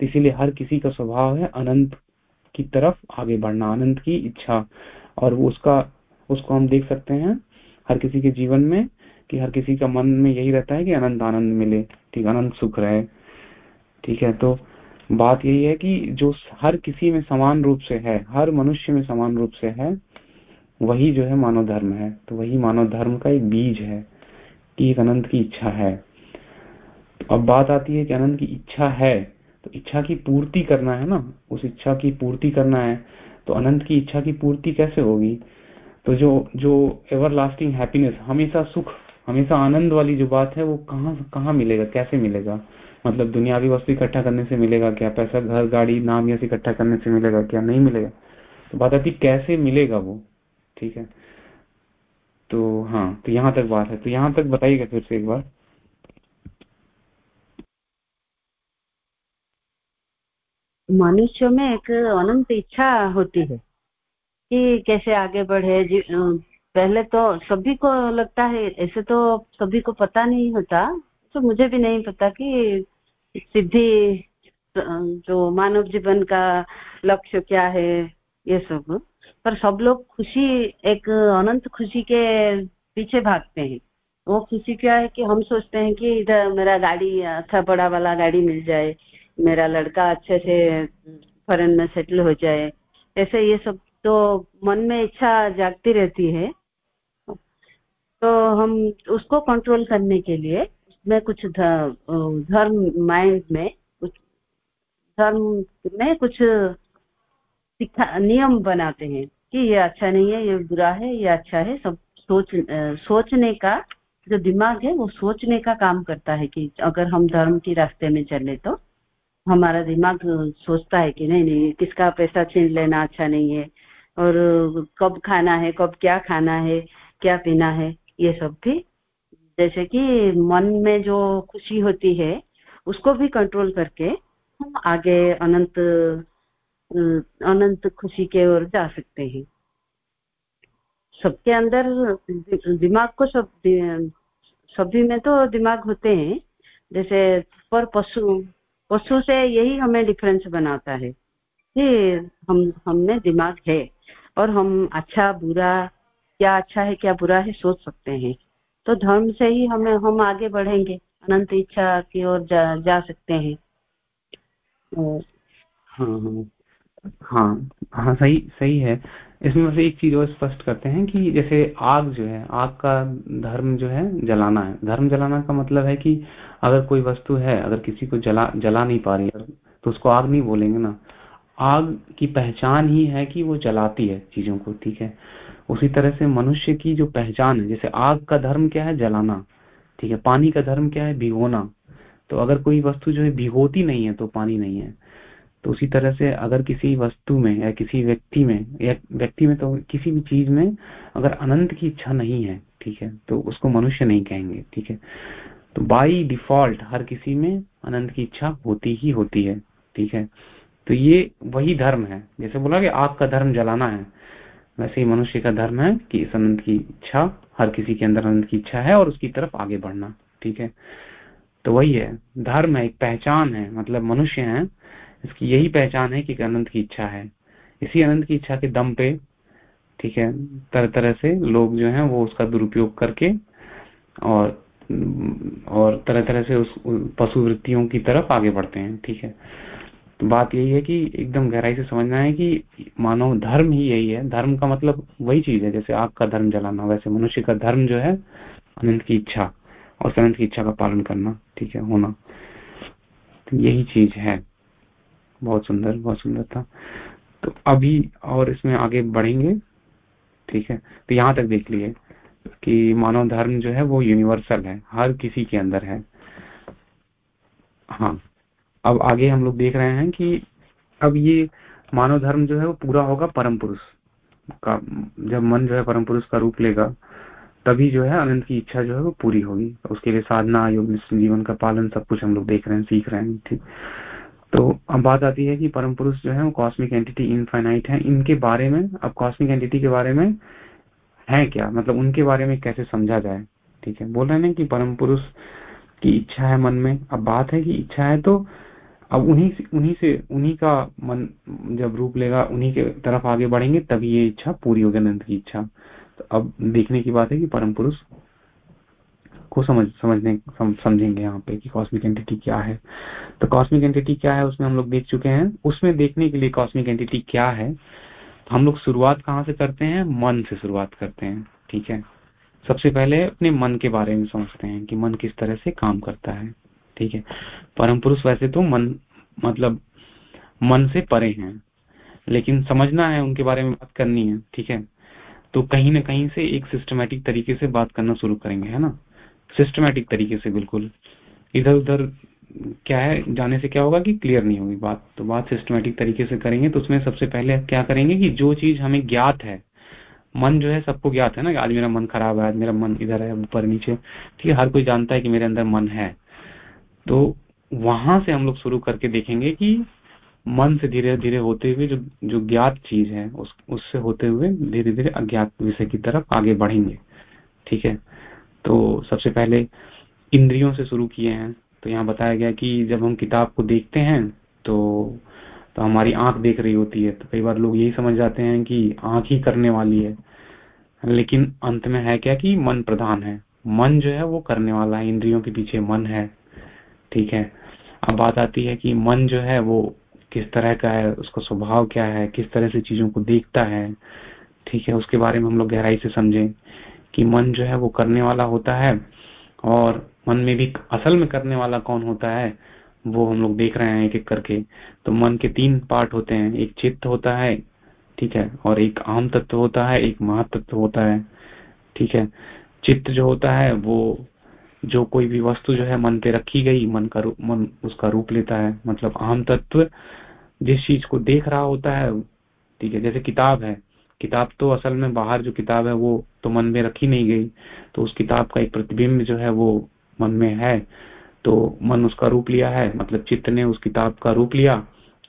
तो इसीलिए हर किसी का स्वभाव है अनंत की तरफ़ आगे बढ़ना, अनंत की इच्छा। और वो उसका, उसको हम देख सकते हैं हर किसी के जीवन में कि हर किसी का मन में यही रहता है कि अनंत आनंद मिले, ठीक अनंत सुख रहे। ठीक है तो बात यही है कि जो हर किसी में समान रूप से है, हर मनुष्य में समान रूप से है, वही जो है मानव धर्म है। तो वही मानव धर्म का एक बीज है कि एक अनंत की इच्छा है। अब बात आती है कि अनंत की इच्छा है तो इच्छा की पूर्ति करना है ना? उस इच्छा की पूर्ति करना है तो अनंत की इच्छा की पूर्ति कैसे होगी? तो जो जो एवर लास्टिंग हैप्पीनेस हमेशा सुख हमेशा आनंद वाली जो बात है, वो कहाँ कहाँ मिलेगा, कैसे मिलेगा? मतलब दुनियावी वस्तु इकट्ठा करने से मिलेगा क्या? पैसा, घर, गाड़ी, नाम यह इकट्ठा करने से मिलेगा क्या? नहीं मिलेगा। तो बात आती कैसे मिलेगा वो? ठीक है? तो हाँ तो यहाँ तक बात है। तो यहाँ तक बताइएगा फिर से एक बार। मनुष्य में एक अनंत इच्छा होती है कि कैसे आगे बढ़े पहले तो सभी को लगता है, ऐसे तो सभी को पता नहीं होता तो मुझे भी नहीं पता कि सिद्धि जो मानव जीवन का लक्ष्य क्या है, ये सब। पर सब लोग खुशी, एक अनंत खुशी के पीछे भागते हैं। वो खुशी क्या है कि हम सोचते हैं कि इधर मेरा गाड़ी अच्छा बड़ा वाला गाड़ी मिल जाए, मेरा लड़का अच्छे से फॉरन में सेटल हो जाए। ऐसे ये सब तो मन में इच्छा जागती रहती है। तो हम उसको कंट्रोल करने के लिए उसमें कुछ धर्म माइंड में कुछ, धर्म में कुछ नियम बनाते हैं कि ये अच्छा नहीं है, ये बुरा है, ये अच्छा है। सब सोच सोचने का जो दिमाग है वो सोचने का काम करता है कि अगर हम धर्म के रास्ते में चले तो हमारा दिमाग सोचता है कि नहीं नहीं, किसका पैसा छीन लेना अच्छा नहीं है। और कब खाना है, कब क्या खाना है, क्या पीना है, ये सब भी जैसे कि मन में जो खुशी होती है, उसको भी कंट्रोल करके हम आगे अनंत अनंत खुशी के ओर जा सकते हैं। सबके अंदर दिमाग को सब, सभी में तो दिमाग होते हैं, जैसे पर पशु पशु से यही हमें डिफरेंस बनाता है कि हम हम में दिमाग है। और हम अच्छा बुरा क्या अच्छा है क्या बुरा है सोच सकते हैं। तो धर्म से ही हमें हम आगे बढ़ेंगे अनंत इच्छा की ओर जा, जा सकते हैं। हाँ हाँ हाँ सही सही है। इसमें से एक चीज़ और स्पष्ट करते हैं कि जैसे आग जो है आग का धर्म जो है जलाना है। धर्म जलाना का मतलब है कि अगर कोई वस्तु है अगर किसी को जला जला नहीं पा रही है तो उसको आग नहीं बोलेंगे ना। आग की पहचान ही है कि वो जलाती है चीज़ों को, ठीक है? उसी तरह से मनुष्य की जो पहचान है, जैसे आग का धर्म क्या है? जलाना, ठीक है? पानी का धर्म क्या है? भिगोना। तो अगर कोई वस्तु जो है भिगोती नहीं है तो पानी नहीं है। तो उसी तरह से अगर किसी वस्तु में या किसी व्यक्ति में, या व्यक्ति में तो किसी भी चीज़ में अगर अनंत की इच्छा नहीं है, ठीक है? तो उसको मनुष्य नहीं कहेंगे, ठीक है? तो बाई डिफ़ॉल्ट हर किसी में अनंत की इच्छा होती ही होती है, ठीक है? तो ये वही धर्म है। जैसे बोला कि आग का धर्म जलाना है। वैसे ही मनुष्य का धर्म है कि इस अनंत की इच्छा, हर किसी के अंदर अनंत की इच्छा है और उसकी तरफ़ आगे बढ़ना, ठीक है? तो वही है। धर्म है, एक पहचान है मतलब मनुष्य है, इसकी यही पहचान है कि अनंत की इच्छा है। इसी अनंत की इच्छा के दम पे, ठीक है तरह तरह से लोग जो है वो उसका दुरुपयोग करके और और तरह तरह से उस पशु वृत्तियों की तरफ़ आगे बढ़ते हैं, ठीक है? बात यही है कि एकदम गहराई से समझना है कि मानव धर्म ही यही है। धर्म का मतलब वही चीज़ है, जैसे आग का धर्म जलाना, वैसे मनुष्य का धर्म जो है, अनंत की इच्छा और अनंत की इच्छा का पालन करना, ठीक है, होना। तो यही चीज़ है। बहुत सुंदर बहुत सुंदर था। तो अभी और इसमें आगे बढ़ेंगे, ठीक है। तो यहाँ तक देख लिए कि मानव धर्म जो है, वो यूनिवर्सल है, हर किसी के अंदर है। हाँ। अब आगे हम लोग देख रहे हैं कि अब ये मानव धर्म जो है वो पूरा होगा परम पुरुष का, जब मन जो है परम पुरुष का रूप लेगा, तभी जो है अनंत की इच्छा जो है वो पूरी होगी। उसके लिए साधना, योग जीवन का पालन सब कुछ हम लोग देख रहे हैं, सीख रहे हैं, ठीक। तो अब बात आती है कि परम पुरुष जो है वो कॉस्मिक एंटिटी इनफाइनाइट है। इनके बारे में, अब कॉस्मिक एंटिटी के बारे में है क्या? मतलब उनके बारे में कैसे समझा जाए? ठीक है, बोल रहे हैं कि परम पुरुष की इच्छा है मन में। अब बात है कि इच्छा है तो अब उन्हीं से उन्हीं से उन्हीं का मन जब रूप लेगा उन्हीं के तरफ़ आगे बढ़ेंगे तभी ये इच्छा पूरी होगी अनंत की इच्छा। तो अब देखने की बात है कि परम पुरुष को समझ समझने सम, समझेंगे यहाँ पे कि कॉस्मिक एंटिटी क्या है। तो कॉस्मिक एंटिटी क्या है उसमें हम लोग देख चुके हैं। उसमें देखने के लिए कॉस्मिक एंटिटी क्या है हम लोग शुरुआत कहाँ से करते हैं? मन से शुरुआत करते हैं ठीक है? सबसे पहले अपने मन के बारे में समझते हैं कि मन किस तरह से काम करता है। ठीक है? परम पुरुष वैसे तो मन मतलब मन से परे हैं, लेकिन समझना है, उनके बारे में बात करनी है, ठीक है? तो कहीं ना कहीं से एक सिस्टमेटिक तरीके से बात करना शुरू करेंगे, है ना? सिस्टमेटिक तरीके से, बिल्कुल। इधर उधर क्या है, जाने से क्या होगा कि क्लियर नहीं होगी बात। तो बात सिस्टमेटिक तरीके से करेंगे तो उसमें सबसे पहले क्या करेंगे कि जो चीज़ हमें ज्ञात है, मन जो है सबको ज्ञात है ना आज मेरा मन खराब है, आज मेरा मन इधर है, ऊपर, नीचे, ठीक है? हर कोई जानता है कि मेरे अंदर मन है। तो वहाँ से हम लोग शुरू करके देखेंगे कि मन से धीरे धीरे होते हुए जो जो ज्ञात चीज़ है, उस, उससे होते हुए धीरे धीरे अज्ञात विषय की तरफ़ आगे बढ़ेंगे। ठीक है? तो सबसे पहले इंद्रियों से शुरू किए हैं। तो यहाँ बताया गया कि जब हम किताब को देखते हैं तो तो हमारी आँख देख रही होती है। तो कई बार लोग यही समझ जाते हैं कि आँख ही करने वाली है। लेकिन अंत में है क्या कि मन प्रधान है। मन जो है वो करने वाला है। इंद्रियों के पीछे मन है। ठीक है? अब बात आती है कि मन जो है वो किस तरह का है, उसका स्वभाव क्या है, किस तरह से चीज़ों को देखता है, ठीक है? उसके बारे में हम लोग गहराई से समझें कि मन जो है वो करने वाला होता है और मन में भी असल में करने वाला कौन होता है, वो हम लोग देख रहे हैं एक एक करके। तो मन के तीन पार्ट होते हैं, एक चित्त होता है, ठीक है? और एक आम तत्व होता है, एक महातत्व होता है, ठीक है? चित्त जो होता है वो जो कोई भी वस्तु जो है मन पे रखी गई, मन का रूप मन उसका रूप लेता है। मतलब आम तत्व जिस चीज़ को देख रहा होता है, ठीक है, जैसे किताब है। किताब तो असल में बाहर जो किताब है, वो तो मन में रखी नहीं गई। तो उस किताब का एक प्रतिबिंब जो है, वो मन में है। तो मन उसका रूप लिया है मतलब चित्त ने उस किताब का रूप लिया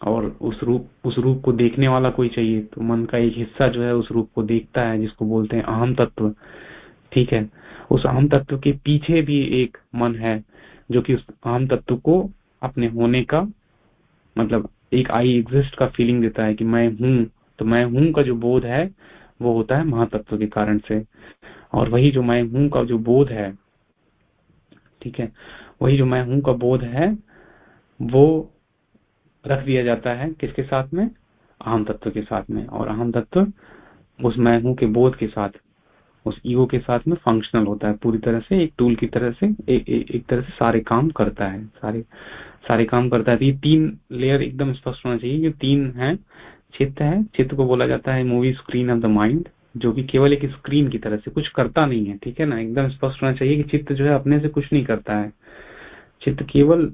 और उस रूप उस रूप को देखने वाला कोई चाहिए। तो मन का एक हिस्सा जो है, उस रूप को देखता है, जिसको बोलते हैं अहम तत्व। ठीक है? उस अहम तत्व के पीछे भी एक मन है, जो कि उस अहम तत्व को अपने होने का मतलब एक आई एग्जिस्ट का फीलिंग देता है कि मैं हूँ तो मैं हूँ का जो बोध है, वो होता है महातत्व के कारण से। और वही जो मैं हूँ का जो बोध है, ठीक है, वही जो मैं हूँ का बोध है, वो रख दिया जाता है किसके साथ में? अहम तत्व के साथ में। और अहम तत्व उस मैं हूँ के बोध के साथ। उस ईगो के साथ में फंक्शनल होता है। पूरी तरह से एक टूल की तरह से ए, ए, एक तरह से सारे काम करता है। सारे सारे काम करता है। तो ये तीन लेयर एकदम स्पष्ट होना चाहिए। ये तीन है चित्त है। चित्त को बोला जाता है movie screen of the mind जो कि केवल एक स्क्रीन की तरह से कुछ करता नहीं है ठीक है ना? एकदम स्पष्ट होना चाहिए कि चित्त जो है अपने से कुछ नहीं करता है। चित्त केवल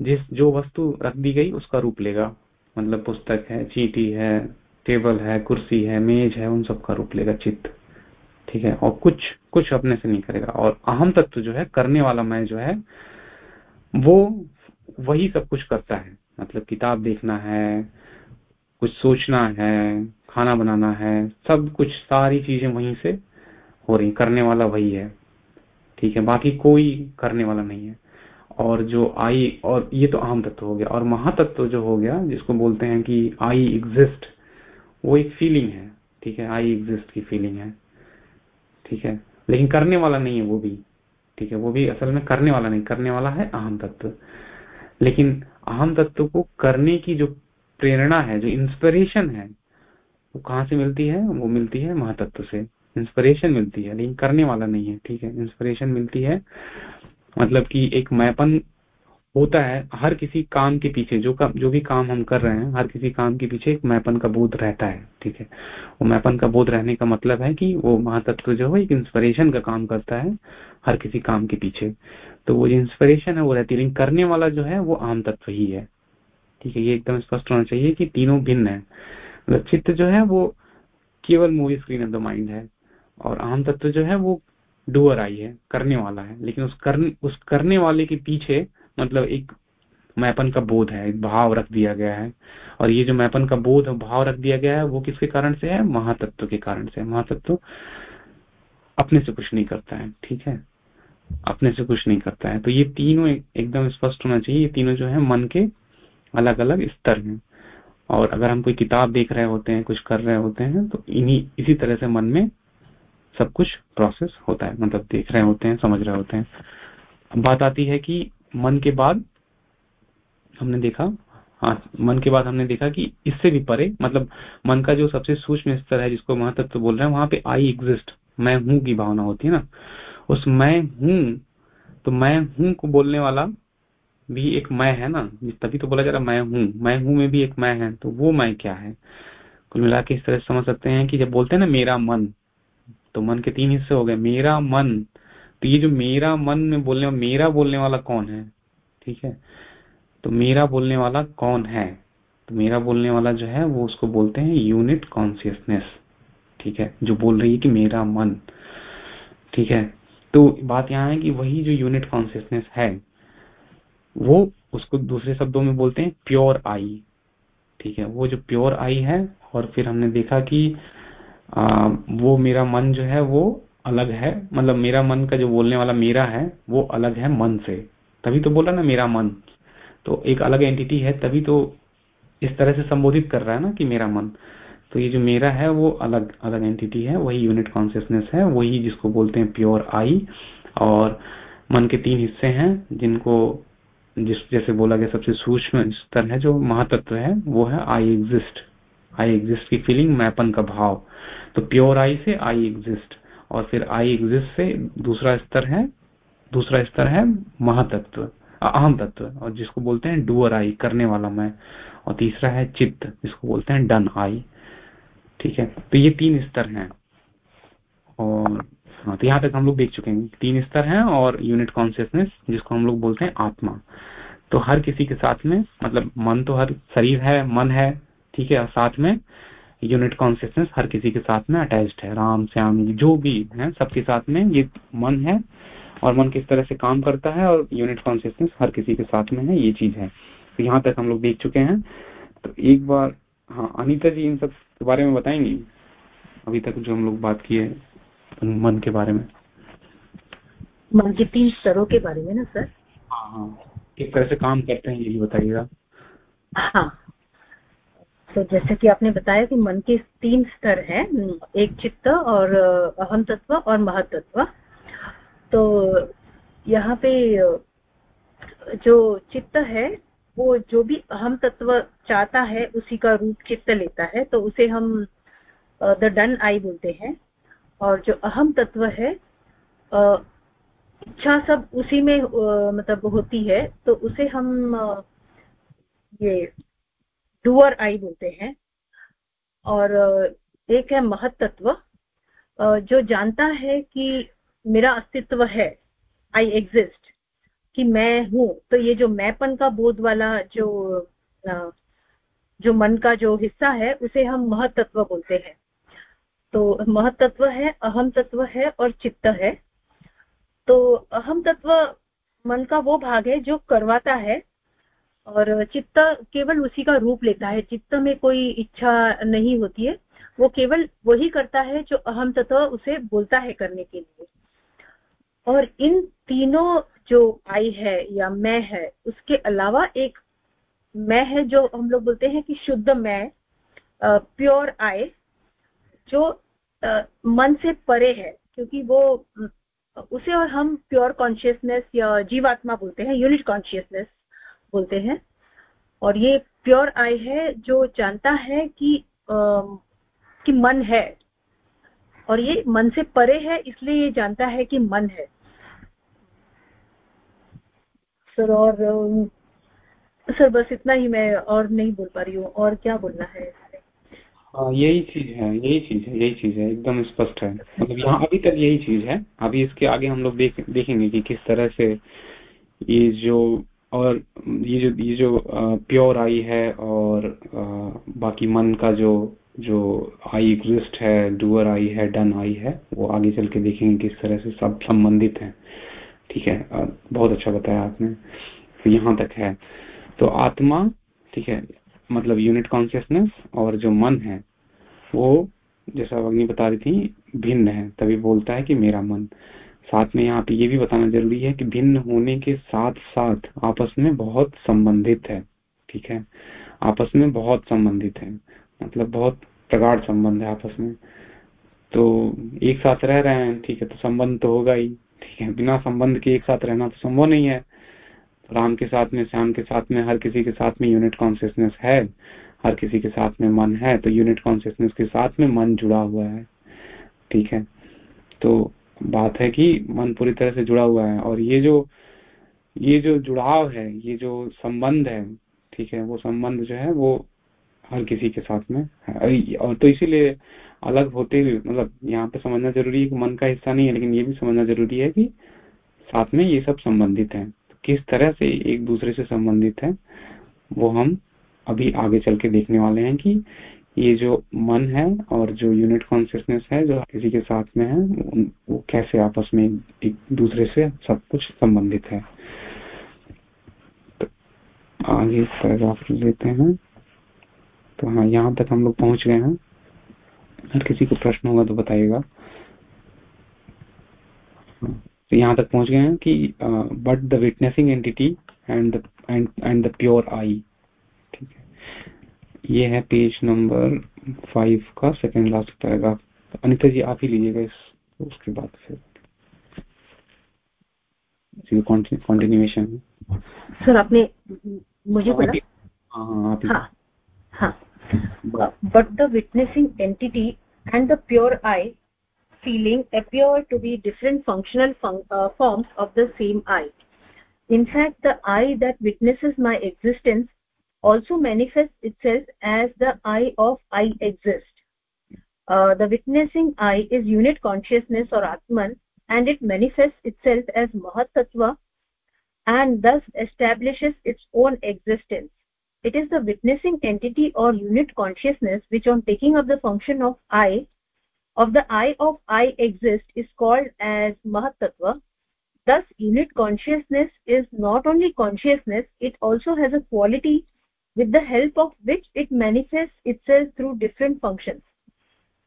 जिस जो वस्तु रख दी गई उसका रूप लेगा। मतलब पुस्तक है चीटी है टेबल है कुर्सी है मेज है उन सब का रूप लेगा चित्त ठीक है? और कुछ कुछ अपने से नहीं करेगा। और अहम तत्व जो है, करने वाला मैं जो है, वो वही सब कुछ करता है। मतलब किताब देखना है, कुछ सोचना है, खाना बनाना है, सब कुछ, सारी चीज़ें वहीं से हो रही करने वाला वही है। ठीक है? बाकी कोई करने वाला नहीं है। और जो आई, और ये तो अहम तत्व हो गया। और महातत्व जो हो गया, जिसको बोलते हैं कि आई एग्जिस्ट वो एक फीलिंग है। ठीक है? आई एग्जिस्ट की फीलिंग है। ठीक है? लेकिन करने वाला नहीं है वो भी। ठीक है? वो भी असल में करने वाला नहीं, करने वाला है अहम तत्व। लेकिन अहम तत्व को करने की जो प्रेरणा है, जो इंस्पिरेशन है, वो कहाँ से मिलती है? वो मिलती है महातत्व से। इंस्पिरेशन मिलती है, लेकिन करने वाला नहीं है। ठीक है? इंस्पिरेशन मिलती है मतलब कि एक मैपन होता है, हर किसी काम के पीछे, जो काम, जो भी काम हम कर रहे हैं, हर किसी काम के पीछे एक मैपन का बोध रहता है, ठीक है? वो मैपन का बोध रहने का मतलब है कि वो महातत्व जो है एक इंस्पिरेशन का काम करता है, हर किसी काम के पीछे। तो वो जो इंस्पिरेशन है, वो रहती है करने वाला जो है, वो आम तत्व ही है। ठीक है, ये एकदम स्पष्ट होना चाहिए कि तीनों भिन्न है। मतलब चित्त जो है, वो केवल movie screen of the mind है, और आम तत्व जो है, वो डुअर आई है, करने वाला है। लेकिन उस करने उस करने वाले के पीछे मतलब एक मैपन का बोध है, एक भाव रख दिया गया है। और ये जो मैपन का बोध भाव रख दिया गया है, वो किसके कारण से है? महातत्व के कारण से महातत्व अपने से कुछ नहीं करता है, ठीक है? अपने से कुछ नहीं करता है। तो ये तीनों एकदम स्पष्ट होना चाहिए। ये तीनों जो है मन के अलग अलग स्तर हैं। और अगर हम कोई किताब देख रहे होते हैं, कुछ कर रहे होते हैं तो इन्हीं, इसी तरह से मन में सब कुछ प्रोसेस होता है। मतलब देख रहे होते हैं, समझ रहे होते हैं। अब बात आती है कि मन के बाद हमने देखा हाँ मन के बाद हमने देखा कि इससे भी परे मतलब मन का जो सबसे सूक्ष्म स्तर है, जिसको महत्व बोल रहे हैं, वहाँ पे आई एग्जिस्ट मैं हूँ की भावना होती है ना। उस मैं हूँ तो मैं हूँ को बोलने वाला भी एक मैं है ना, तभी तो बोला जा रहा मैं हूँ मैं हूँ में भी एक मैं है तो वो मैं क्या है? कुल मिला के इस तरह से समझ सकते हैं कि जब बोलते हैं ना, मेरा मन तो मन के तीन हिस्से हो गए, मेरा मन। तो ये जो मेरा मन में बोलने मेरा बोलने वाला कौन है? ठीक है? तो मेरा बोलने वाला कौन है? तो मेरा बोलने वाला जो है वो उसको बोलते हैं यूनिट कॉन्सियसनेस ठीक है? जो बोल रही है कि मेरा मन। ठीक है? तो बात यहाँ है कि वही जो यूनिट कॉन्सियसनेस है वो उसको दूसरे शब्दों में बोलते हैं प्योर आई ठीक है? वो जो प्योर आई है और फिर हमने देखा कि आ, वो मेरा मन जो है वो अलग है मतलब मेरा मन का जो बोलने वाला मेरा है, वो अलग है मन से। तभी तो बोला ना मेरा मन। तो एक अलग एंटिटी है, तभी तो इस तरह से संबोधित कर रहा है ना कि मेरा मन। तो ये जो मेरा है, वो अलग अलग एंटिटी है, वही यूनिट कॉन्सियसनेस है, वही जिसको बोलते हैं प्योर आई और मन के तीन हिस्से हैं, जिनको जिस, जैसे बोला गया सबसे सूक्ष्म स्तर है, जो महातत्व है, वो है आई एग्जिस्ट आई एग्जिस्ट की फीलिंग मैपन का भाव। तो प्योर आई से आई एग्जिस्ट और फिर आई एग्जिस्ट से दूसरा स्तर है, दूसरा स्तर है महातत्व अहम तत्व और जिसको बोलते हैं डुअर आई, करने वाला मैं, और तीसरा है चित्त, जिसको बोलते हैं डन आई, ठीक है? तो ये तीन स्तर हैं। और हाँ तो यहाँ तक हम लोग देख चुके हैं, तीन स्तर हैं और यूनिट कॉन्सियसनेस जिसको हम लोग बोलते हैं आत्मा। तो हर किसी के साथ में मतलब मन तो हर, शरीर है, मन है, ठीक है, और साथ में यूनिट कॉन्सियसनेस हर किसी के साथ में अटैच्ड है। राम श्याम जो भी है सबके साथ में ये मन है और मन किस तरह से काम करता है और यूनिट कॉन्सियसनेस हर किसी के साथ में है ये चीज़ है। तो यहाँ तक हम लोग देख चुके हैं। तो एक बार हाँ अनिता जी इन सब के बारे में बताएँगी? अभी तक जो हम लोग बात किए मन के बारे में। मन के तीन स्तरों के बारे में ना सर? हाँ हाँ। किस तरह से काम करते हैं ये बताइएगा। हाँ। तो जैसे कि आपने बताया कि मन के तीन स्तर हैं, एक चित्त और अहम तत्व और महतत्व। तो यहाँ पे जो चित्त है, वो जो भी अहम तत्व चाहता है, उसी का रूप चित्त लेता है तो उसे हम द डन आई बोलते हैं। और जो अहम तत्व है इच्छा सब उसी में मतलब होती है तो उसे हम ये डुअर आई बोलते हैं। और एक है महत्त्व। जो जानता है कि मेरा अस्तित्व है आई एग्जिस्ट कि मैं हूँ तो ये जो मैपन का बोध वाला जो जो मन का जो हिस्सा है, उसे हम महतत्व बोलते हैं। तो महतत्व है, अहम तत्व है और चित्त है। तो अहम तत्व मन का वो भाग है जो करवाता है और चित्त केवल उसी का रूप लेता है। चित्त में कोई इच्छा नहीं होती है। वो केवल वही करता है जो अहम तत्व उसे बोलता है करने के लिए। और इन तीनों जो आई है या मैं है उसके अलावा एक मैं है जो हम लोग बोलते हैं कि शुद्ध मैं प्योर आय जो आ, मन से परे है। क्योंकि वो उसे और हम प्योर कॉन्शियसनेस या जीवात्मा बोलते हैं यूनिट कॉन्शियसनेस। बोलते हैं। और ये प्योर आई है जो जानता है कि आ, कि मन है। और ये मन से परे है इसलिए ये जानता है कि मन है। सर और सर बस इतना ही मैं और नहीं बोल पा रही हूँ। और क्या बोलना है? यही चीज़ है यही चीज़ है यही चीज़ है एकदम स्पष्ट है। मतलब यहाँ अभी तक यही चीज़ है। अभी इसके आगे हम लोग देख देखेंगे कि किस तरह से ये जो और ये जो ये जो प्योर आई है और बाकी मन का जो जो आई एग्जिस्ट है, डुअर आई है, डन आई है, वो आगे चल के देखेंगे किस तरह से सब संबंधित है। ठीक है? बहुत अच्छा बताया आपने। तो यहाँ तक है। तो आत्मा, ठीक है मतलब यूनिट कॉन्शियसनेस और जो मन है, वो जैसा अग्नि बता रही थी, भिन्न है। तभी बोलता है कि मेरा मन। साथ में यहाँ पे ये भी बताना ज़रूरी है कि भिन्न होने के साथ साथ आपस में बहुत संबंधित है, ठीक है? आपस में बहुत संबंधित है मतलब बहुत प्रगाढ़ संबंध है आपस में। तो एक साथ रह रहे हैं, ठीक है तो संबंध तो होगा ही, ठीक है? बिना संबंध के एक साथ रहना तो संभव नहीं है। राम के साथ में, श्याम के साथ में, हर किसी के साथ में यूनिट कॉन्सियसनेस है, हर किसी के साथ में मन है तो यूनिट कॉन्सियसनेस के साथ में मन जुड़ा हुआ है, ठीक है? तो बात है कि मन पूरी तरह से जुड़ा हुआ है और ये जो ये जो जुड़ाव है, ये जो संबंध है, ठीक है, वो संबंध जो है, वो हर किसी के साथ में है। और तो इसीलिए अलग होते हुए मतलब यहाँ पे समझना ज़रूरी है कि मन का हिस्सा नहीं है, लेकिन ये भी समझना ज़रूरी है कि साथ में ये सब संबंधित है। तो किस तरह से एक दूसरे से संबंधित है, वो हम अभी आगे चल के देखने वाले हैं कि ये जो मन है और जो यूनिट कॉन्सियसनेस है, जो किसी के साथ में है वो कैसे आपस में एक दूसरे से सब कुछ संबंधित है। तो आगे पैराग्राफ लेते हैं। तो हाँ यहाँ तक हम लोग पहुँच गए हैं। अगर किसी को प्रश्न होगा तो बताइएगा। तो यहाँ तक पहुँच गए हैं कि but the witnessing entity and and the pure I ये है पेज नंबर फाइव का second last paragraph Anita ji आप ही लीजिएगा इस उसके बाद फिर। कॉन्टिन्यूएशन सर आपने मुझे आ, बोला हाँ but the witnessing entity and the pure I feeling a pure to be different functional forms of the same I in fact the I that witnesses my existence also manifests itself as the eye of i exist uh, the witnessing eye is unit consciousness or atman and it manifests itself as mahat tattva and thus establishes its own existence. It is the witnessing entity or unit consciousness which on taking up the function of i of the i of i exist is called as mahat tattva thus unit consciousness is not only consciousness it also has a quality with the help of which it manifests itself through different functions.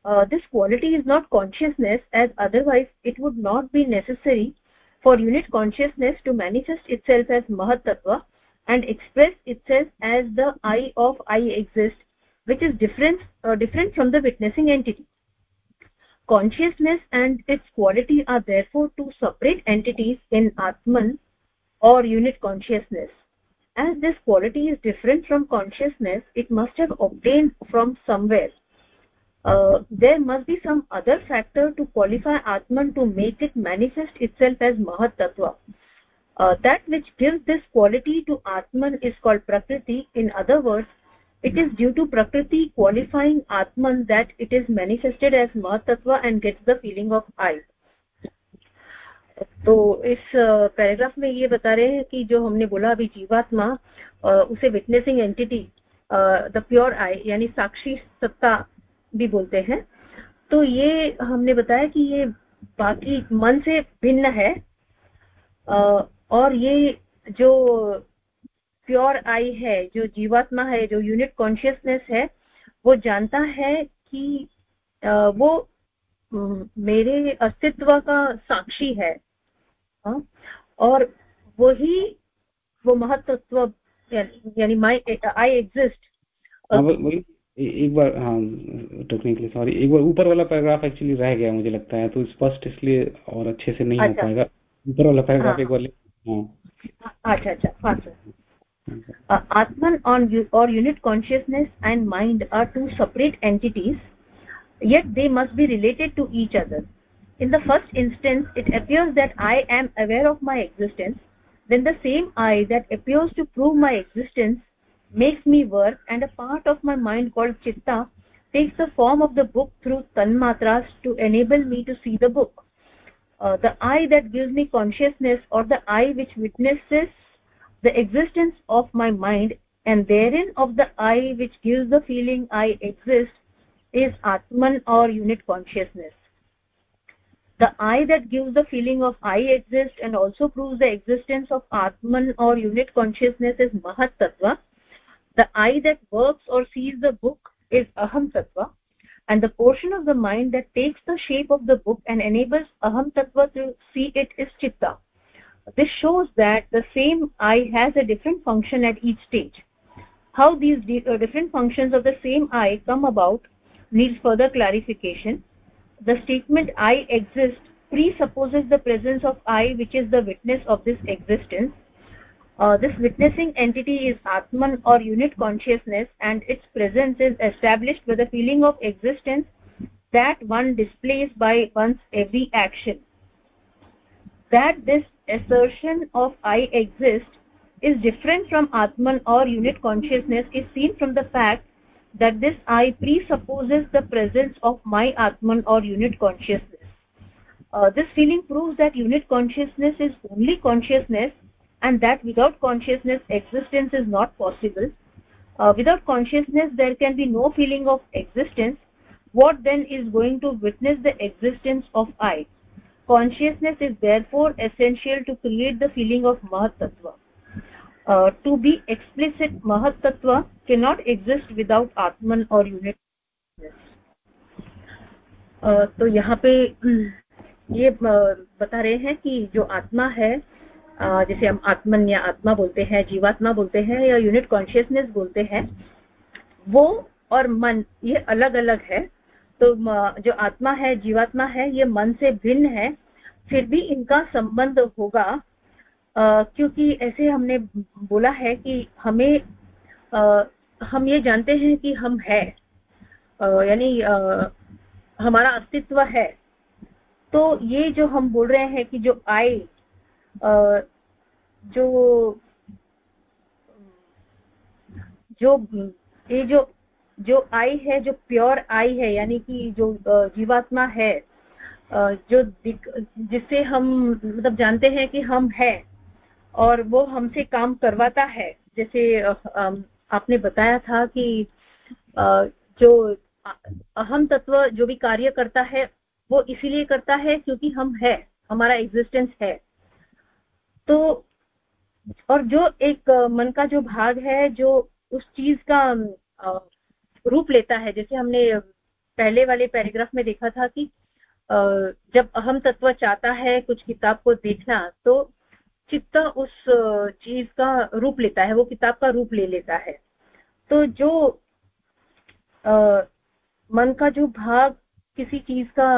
Uh, this quality is not consciousness as otherwise it would not be necessary for unit consciousness to manifest itself as mahat and express itself as the i of i exist which is different uh, different from the witnessing entity. Consciousness and its quality are therefore two separate entities in atman or unit consciousness as this quality is different from consciousness it must have obtained from somewhere. Uh, there must be some other factor to qualify atman to make it manifest itself as mahat tattva uh, that which gives this quality to atman is called prakriti. In other words it is due to prakriti qualifying atman that it is manifested as mahatattva and gets the feeling of i तो इस पैराग्राफ में ये बता रहे हैं कि जो हमने बोला अभी जीवात्मा उसे witnessing entity the pure I यानी साक्षी सत्ता भी बोलते हैं। तो ये हमने बताया कि ये बाकी मन से भिन्न है और ये जो प्योर आई है, जो जीवात्मा है, जो यूनिट कॉन्शियसनेस है, वो जानता है कि वो मेरे अस्तित्व का साक्षी है। हाँ? और वही वो महत्व यानी माई आई एग्जिस्ट एक बार हाँ टेक्निकली सॉरी एक बार ऊपर वाला पैराग्राफ एक्चुअली रह गया मुझे लगता है तो स्पष्ट इस इसलिए और अच्छे से नहीं अच्छा, हो पाएगा। ऊपर वाला पैराग्राफ एक बार अच्छा अच्छा हाँ sir uh, atman on or unit consciousness and mind are two separate entities yet they must be related to each other in the first instance it appears that i am aware of my existence. Then the same i that appears to prove my existence makes me work and a part of my mind called chitta takes the form of the book through tanmatras to enable me to see the book. Uh, the i that gives me consciousness or the i which witnesses the existence of my mind and therein of the i which gives the feeling i exist is atman or unit consciousness the i that gives the feeling of i exist and also proves the existence of atman or unit consciousness is mahat tattva the i that works or sees the book is aham tattva and the portion of the mind that takes the shape of the book and enables aham tattva to see it is chitta. This shows that the same i has a different function at each stage. How these uh, different functions of the same i come about needs further clarification the statement i exist presupposes the presence of i which is the witness of this existence. Uh, this witnessing entity is atman or unit consciousness and its presence is established with the feeling of existence that one displays by one's every action. That this assertion of i exist is different from atman or unit consciousness is seen from the fact that this i presupposes the presence of my atman or unit consciousness. Uh, this feeling proves that unit consciousness is only consciousness and that without consciousness existence is not possible. Uh, without consciousness there can be no feeling of existence. What then is going to witness the existence of i? Consciousness is therefore essential to create the feeling of mahat tattva uh, to be explicit mahat tattva cannot exist without atman or unit. uh, तो यहाँ पे ये बता रहे हैं कि जो आत्मा है जैसे हम आत्मन या आत्मा बोलते हैं जीवात्मा बोलते हैं या यूनिट कॉन्शियसनेस बोलते हैं वो और मन ये अलग अलग है। तो जो आत्मा है जीवात्मा है ये मन से भिन्न है फिर भी इनका संबंध होगा क्योंकि ऐसे हमने बोला है कि हमें आ, हम ये जानते हैं कि हम है। यानी हमारा अस्तित्व है। तो ये जो हम बोल रहे हैं कि जो आई जो जो ये जो जो आई है जो प्योर आई है यानी कि जो जीवात्मा है जो जिससे हम मतलब जानते हैं कि हम है और वो हमसे काम करवाता है। जैसे आपने बताया था कि जो अहम तत्व जो भी कार्य करता है, वो इसीलिए करता है क्योंकि हम है, हमारा एग्जिस्टेंस है। तो और जो एक मन का जो भाग है, जो उस चीज़ का रूप लेता है, जैसे हमने पहले वाले पैराग्राफ में देखा था कि जब अहम तत्व चाहता है कुछ किताब को देखना तो चित्त उस चीज़ का रूप लेता है वो किताब का रूप ले लेता है। तो जो आ, मन का जो भाग किसी चीज़ का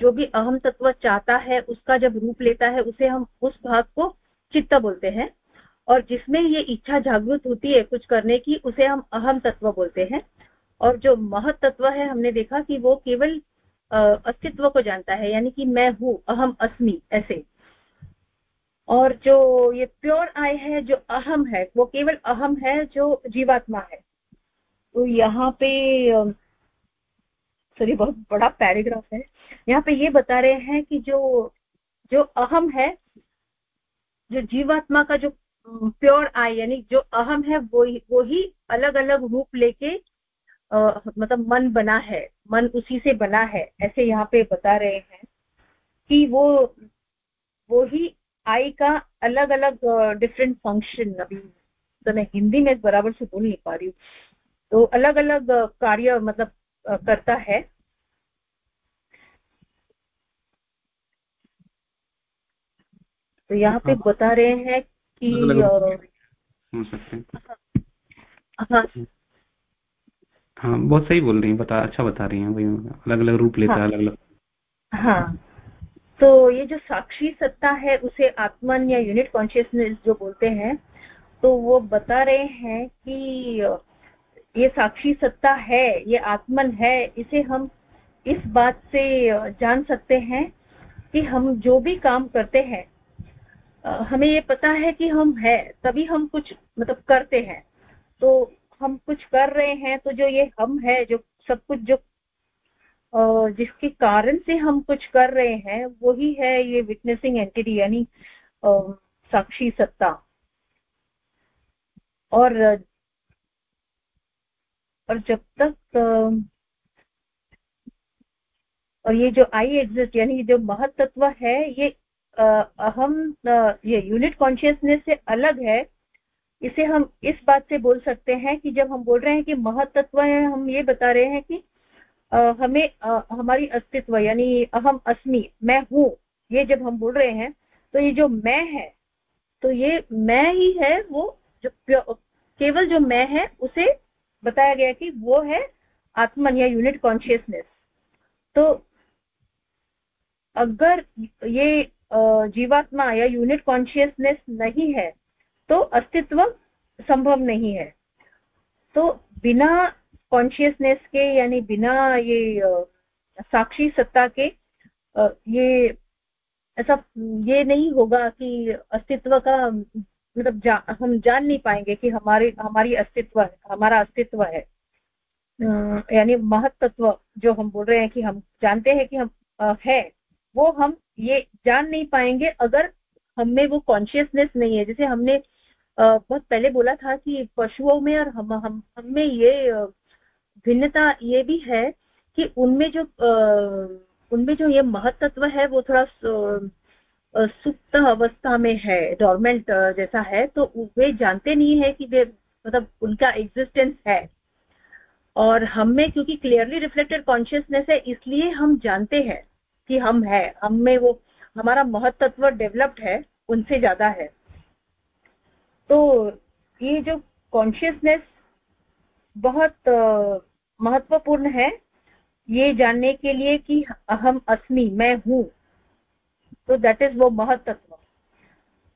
जो भी अहम तत्व चाहता है उसका जब रूप लेता है उसे हम उस भाग को चित्त बोलते हैं। और जिसमें ये इच्छा जागृत होती है कुछ करने की उसे हम अहम तत्व बोलते हैं। और जो महत तत्व है हमने देखा कि वो केवल अस्तित्व को जानता है यानी कि मैं हूँ अहम अस्मि ऐसे। और जो ये प्योर आई है जो अहम है वो केवल अहम है जो जीवात्मा है। तो यहाँ पे सॉरी बहुत बड़ा पैराग्राफ है। यहाँ पे ये बता रहे हैं कि जो जो अहम है जो जीवात्मा का जो प्योर आई यानी जो अहम है वो ही वो ही अलग अलग रूप लेके आ, मतलब मन बना है मन उसी से बना है ऐसे यहाँ पे बता रहे हैं कि वो वो ही आई का अलग अलग डिफरेंट फ़ंक्शन अभी तो मैं हिंदी में बराबर से बोल नहीं पा रही हूँ। तो अलग अलग कार्य मतलब करता है। तो यहाँ पे हाँ। बता रहे हैं कि हो सकते हाँ। हाँ। बहुत सही बोल रही हैं बता अच्छा बता रही हैं वही अलग अलग रूप लेता है हाँ, अलग अलग हाँ। तो ये जो साक्षी सत्ता है, उसे आत्मन या यूनिट कॉन्शियसनेस जो बोलते हैं तो वो बता रहे हैं कि, ये साक्षी सत्ता है, ये आत्मन है, इसे हम इस बात से जान सकते हैं कि हम जो भी काम करते हैं हमें ये पता है कि हम है, तभी हम कुछ मतलब करते हैं। तो हम कुछ कर रहे हैं तो जो ये हम है, जो सब कुछ जो जिसके कारण से हम कुछ कर रहे हैं, वही है ये विटनेसिंग एंटिटी यानी साक्षी सत्ता। और और जब तक और ये जो आई एग्जिस्ट यानी जो महत्त्व है, ये हम ये यूनिट कॉन्शियसनेस से अलग है, इसे हम इस बात से बोल सकते हैं कि जब हम बोल रहे हैं कि महत्त्व है, हम ये बता रहे हैं कि हमें हमारी अस्तित्व, यानी अहम अस्मि, मैं हूँ, ये जब हम बोल रहे हैं तो ये जो मैं है तो ये मैं ही है वो जो केवल जो मैं है, उसे बताया गया कि वो है आत्मन या यूनिट कॉन्शियसनेस तो अगर ये जीवात्मा या यूनिट कॉन्शियसनेस नहीं है तो अस्तित्व संभव नहीं है. तो बिना कॉन्शियसनेस के यानी बिना ये साक्षी सत्ता के ये ऐसा ये नहीं होगा कि अस्तित्व का मतलब जा, हम जान नहीं पाएँगे कि हमारे हमारी अस्तित्व हमारा अस्तित्व है। यानी महत्त्व जो हम बोल रहे हैं कि हम जानते हैं कि हम आ, है वो हम ये जान नहीं पाएँगे अगर हमें वो कॉन्शियसनेस नहीं है। जैसे हमने बहुत पहले बोला था कि पशुओं में और हम हम हमें ये भिन्नता ये भी है कि उनमें जो उनमें जो ये महत्त्व है, वो थोड़ा सुप्त अवस्था में है, डॉर्मेंट जैसा है तो वे जानते नहीं है कि वे मतलब उनका एग्जिस्टेंस है। और हम में, क्योंकि क्लियरली रिफ्लेक्टेड कॉन्शियसनेस है, इसलिए हम जानते हैं कि हम है। हम में वो, हमारा महत्व डेवलप्ड है, उनसे ज़्यादा है। तो ये जो कॉन्शियसनेस बहुत महत्वपूर्ण है ये जानने के लिए कि अहम अस्मि, मैं हूँ। तो दैट इज़ वो महत्व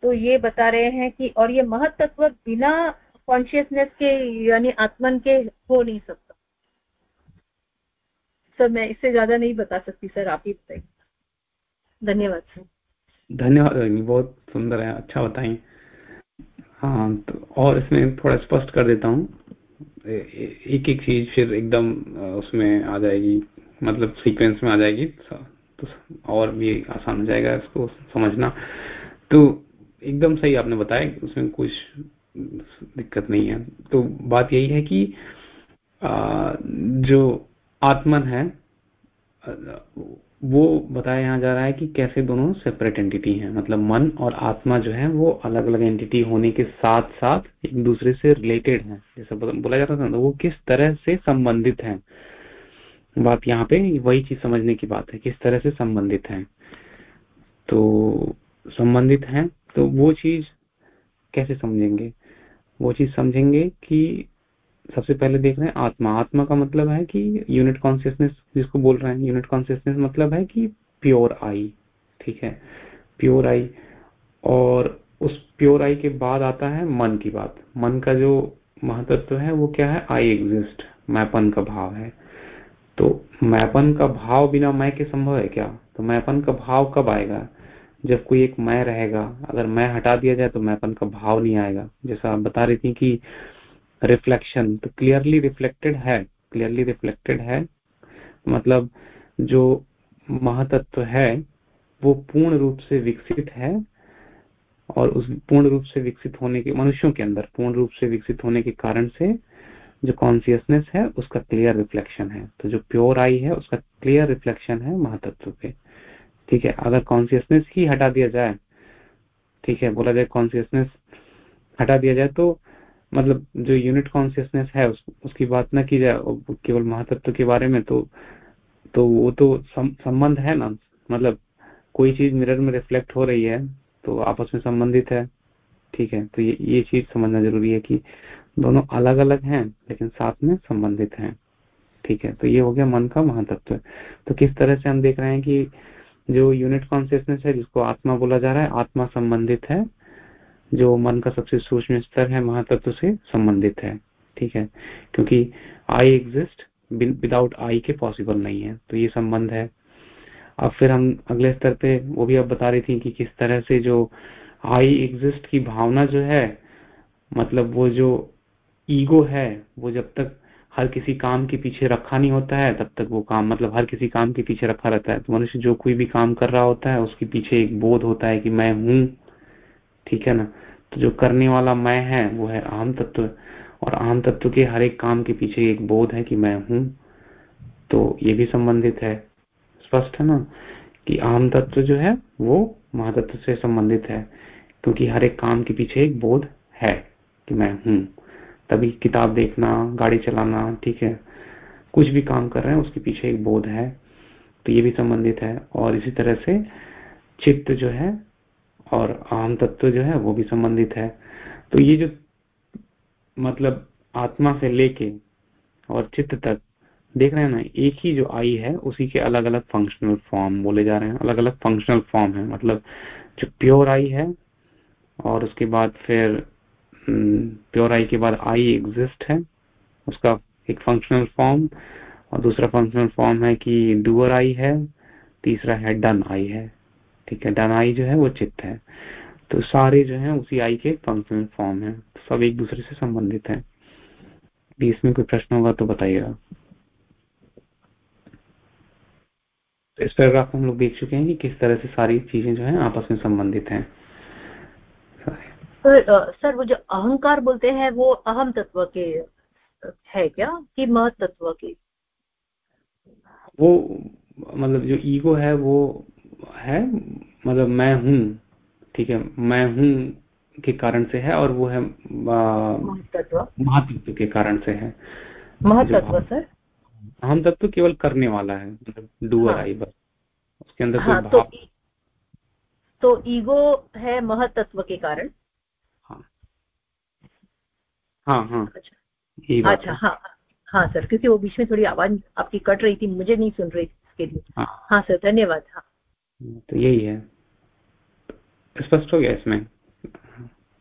तो ये बता रहे हैं कि, और ये महत्व बिना कॉन्शियसनेस के, यानी आत्मन के हो नहीं सकता। सर, मैं इससे ज़्यादा नहीं बता सकती, सर, आप ही बताइए। धन्यवाद, सर। धन्यवाद बहुत सुंदर है अच्छा बताइए हाँ तो और इसमें थोड़ा स्पष्ट कर देता हूँ। एक एक चीज़ फिर एकदम उसमें आ जाएगी मतलब सीक्वेंस में आ जाएगी तो और भी आसान हो जाएगा इसको समझना। तो एकदम सही आपने बताया उसमें कुछ दिक्कत नहीं है। तो बात यही है कि जो आत्मन है वो बताया जा रहा है कि कैसे दोनों सेपरेट एंटिटी हैं। मतलब मन और आत्मा जो है, वो अलग अलग एंटिटी होने के साथ साथ एक दूसरे से रिलेटेड है। जैसा बोला जाता था ना, वो किस तरह से संबंधित है? बात यहाँ पे वही चीज़ समझने की बात है, किस तरह से संबंधित है। तो संबंधित है तो वो चीज़ कैसे समझेंगे? वो चीज़ समझेंगे कि सबसे पहले देख रहे हैं, आत्मा। आत्मा का मतलब है कि यूनिट कॉन्सियसनेस जिसको बोल रहे हैं यूनिट कॉन्सियसनेस मतलब है कि प्योर आई ठीक है? प्योर आई और उस प्योर आई के बाद आता है मन की बात। मन का जो महत्व है, वो क्या है? आई एग्जिस्ट मैपन का भाव है। तो मैपन का भाव बिना मैं के संभव है क्या? तो मैपन का भाव कब आएगा? जब कोई एक मैं रहेगा, अगर मैं हटा दिया जाए तो मैपन का भाव नहीं आएगा। जैसा आप बता रही थी कि रिफ्लेक्शन तो क्लियरली रिफ्लेक्टेड है क्लियरली रिफ्लेक्टेड है मतलब जो महातत्व है, वो पूर्ण रूप से विकसित है और उस पूर्ण रूप से विकसित होने के, मनुष्यों के अंदर पूर्ण रूप से विकसित होने के कारण से जो कॉन्सियसनेस है, उसका क्लियर रिफ्लेक्शन है। तो जो प्योर आई है, उसका क्लियर रिफ्लेक्शन है महातत्व पे। ठीक है, अगर कॉन्सियसनेस ही हटा दिया जाए, ठीक है, बोला जाए कॉन्सियसनेस हटा दिया जाए तो मतलब जो यूनिट कॉन्सियसनेस है उस, उसकी बात ना की जाए केवल महातत्व के बारे में तो तो वो तो संबंध है ना। मतलब कोई चीज़ मिरर में रिफ्लेक्ट हो रही है तो आपस में संबंधित है ठीक है? तो ये ये चीज़ समझना ज़रूरी है कि दोनों अलग अलग हैं लेकिन साथ में संबंधित हैं ठीक है? तो ये हो गया मन का महातत्व। तो किस तरह से हम देख रहे हैं कि जो यूनिट कॉन्सियसनेस है जिसको आत्मा बोला जा रहा है आत्मा संबंधित है जो मन का सबसे सूक्ष्म स्तर है, महातत्व से संबंधित है, ठीक है? क्योंकि आई एग्जिस्ट विदाउट आई के पॉसिबल नहीं है तो ये संबंध है। अब फिर हम अगले स्तर पे, वो भी अब बता रही थी कि किस तरह से जो आई एग्जिस्ट की भावना जो है मतलब वो जो ईगो है, वो जब तक हर किसी काम के पीछे रखा नहीं होता है, तब तक वो काम मतलब हर किसी काम के पीछे रखा रहता है। तो मनुष्य जो कोई भी काम कर रहा होता है, उसके पीछे एक बोध होता है कि मैं हूँ ठीक है ना? तो जो करने वाला मैं है, वो है आम तत्व और आम तत्व के हर एक काम के पीछे एक बोध है कि मैं हूँ। तो ये भी संबंधित है। स्पष्ट है ना? कि आम तत्व जो है, वो महातत्व से संबंधित है। क्योंकि हर एक काम के पीछे एक बोध है कि मैं हूँ। तभी किताब देखना, गाड़ी चलाना, ठीक है? कुछ भी काम कर रहे हैं, उसके पीछे एक बोध है। तो ये भी संबंधित है। और इसी तरह से चित्त जो है और आम तत्व जो है वो भी संबंधित है। तो ये जो मतलब आत्मा से लेके और चित्त तक देख रहे हैं ना, एक ही जो आई है, उसी के अलग अलग फंक्शनल फॉर्म बोले जा रहे हैं। अलग अलग फंक्शनल फॉर्म है। मतलब जो प्योर आई है और उसके बाद फिर प्योर आई के बाद आई एग्जिस्ट है, उसका एक फंक्शनल फॉर्म और दूसरा फंक्शनल फॉर्म है कि डुअर आई है, तीसरा है डन आई है। ठीक है डन आई जो है वो चित्त है। तो सारे जो है उसी आई के फंक्शनल फॉर्म है। सब एक दूसरे से संबंधित है। इसमें कोई प्रश्न होगा तो बताइएगा। तो इस पैराग्राफ में हम लोग देख चुके हैं कि किस तरह से सारी चीज़ें जो है आपस में संबंधित हैं। तो सर वो जो अहंकार बोलते हैं वो अहम तत्व के है क्या? कि महत तत्व के? वो मतलब जो ईगो है वो है मतलब मैं हूँ ठीक है मैं हूँ के कारण से है और वो है महातत्व। के कारण से है। महत्व सर? हम तत्व केवल करने वाला है मतलब डूअर हाँ, आई बस। उसके अंदर हाँ, कोई तो, भाव तो ईगो है महत्व के कारण? हाँ। हाँ हाँ। अच्छा। अच्छा हाँ हाँ सर क्योंकि वो बीच में थोड़ी आवाज़ आपकी कट रही थी मुझे नहीं सुन रही इसके लिए। हाँ। हाँ सर धन्यवाद हाँ। तो यही है। स्पष्ट हो गया इसमें।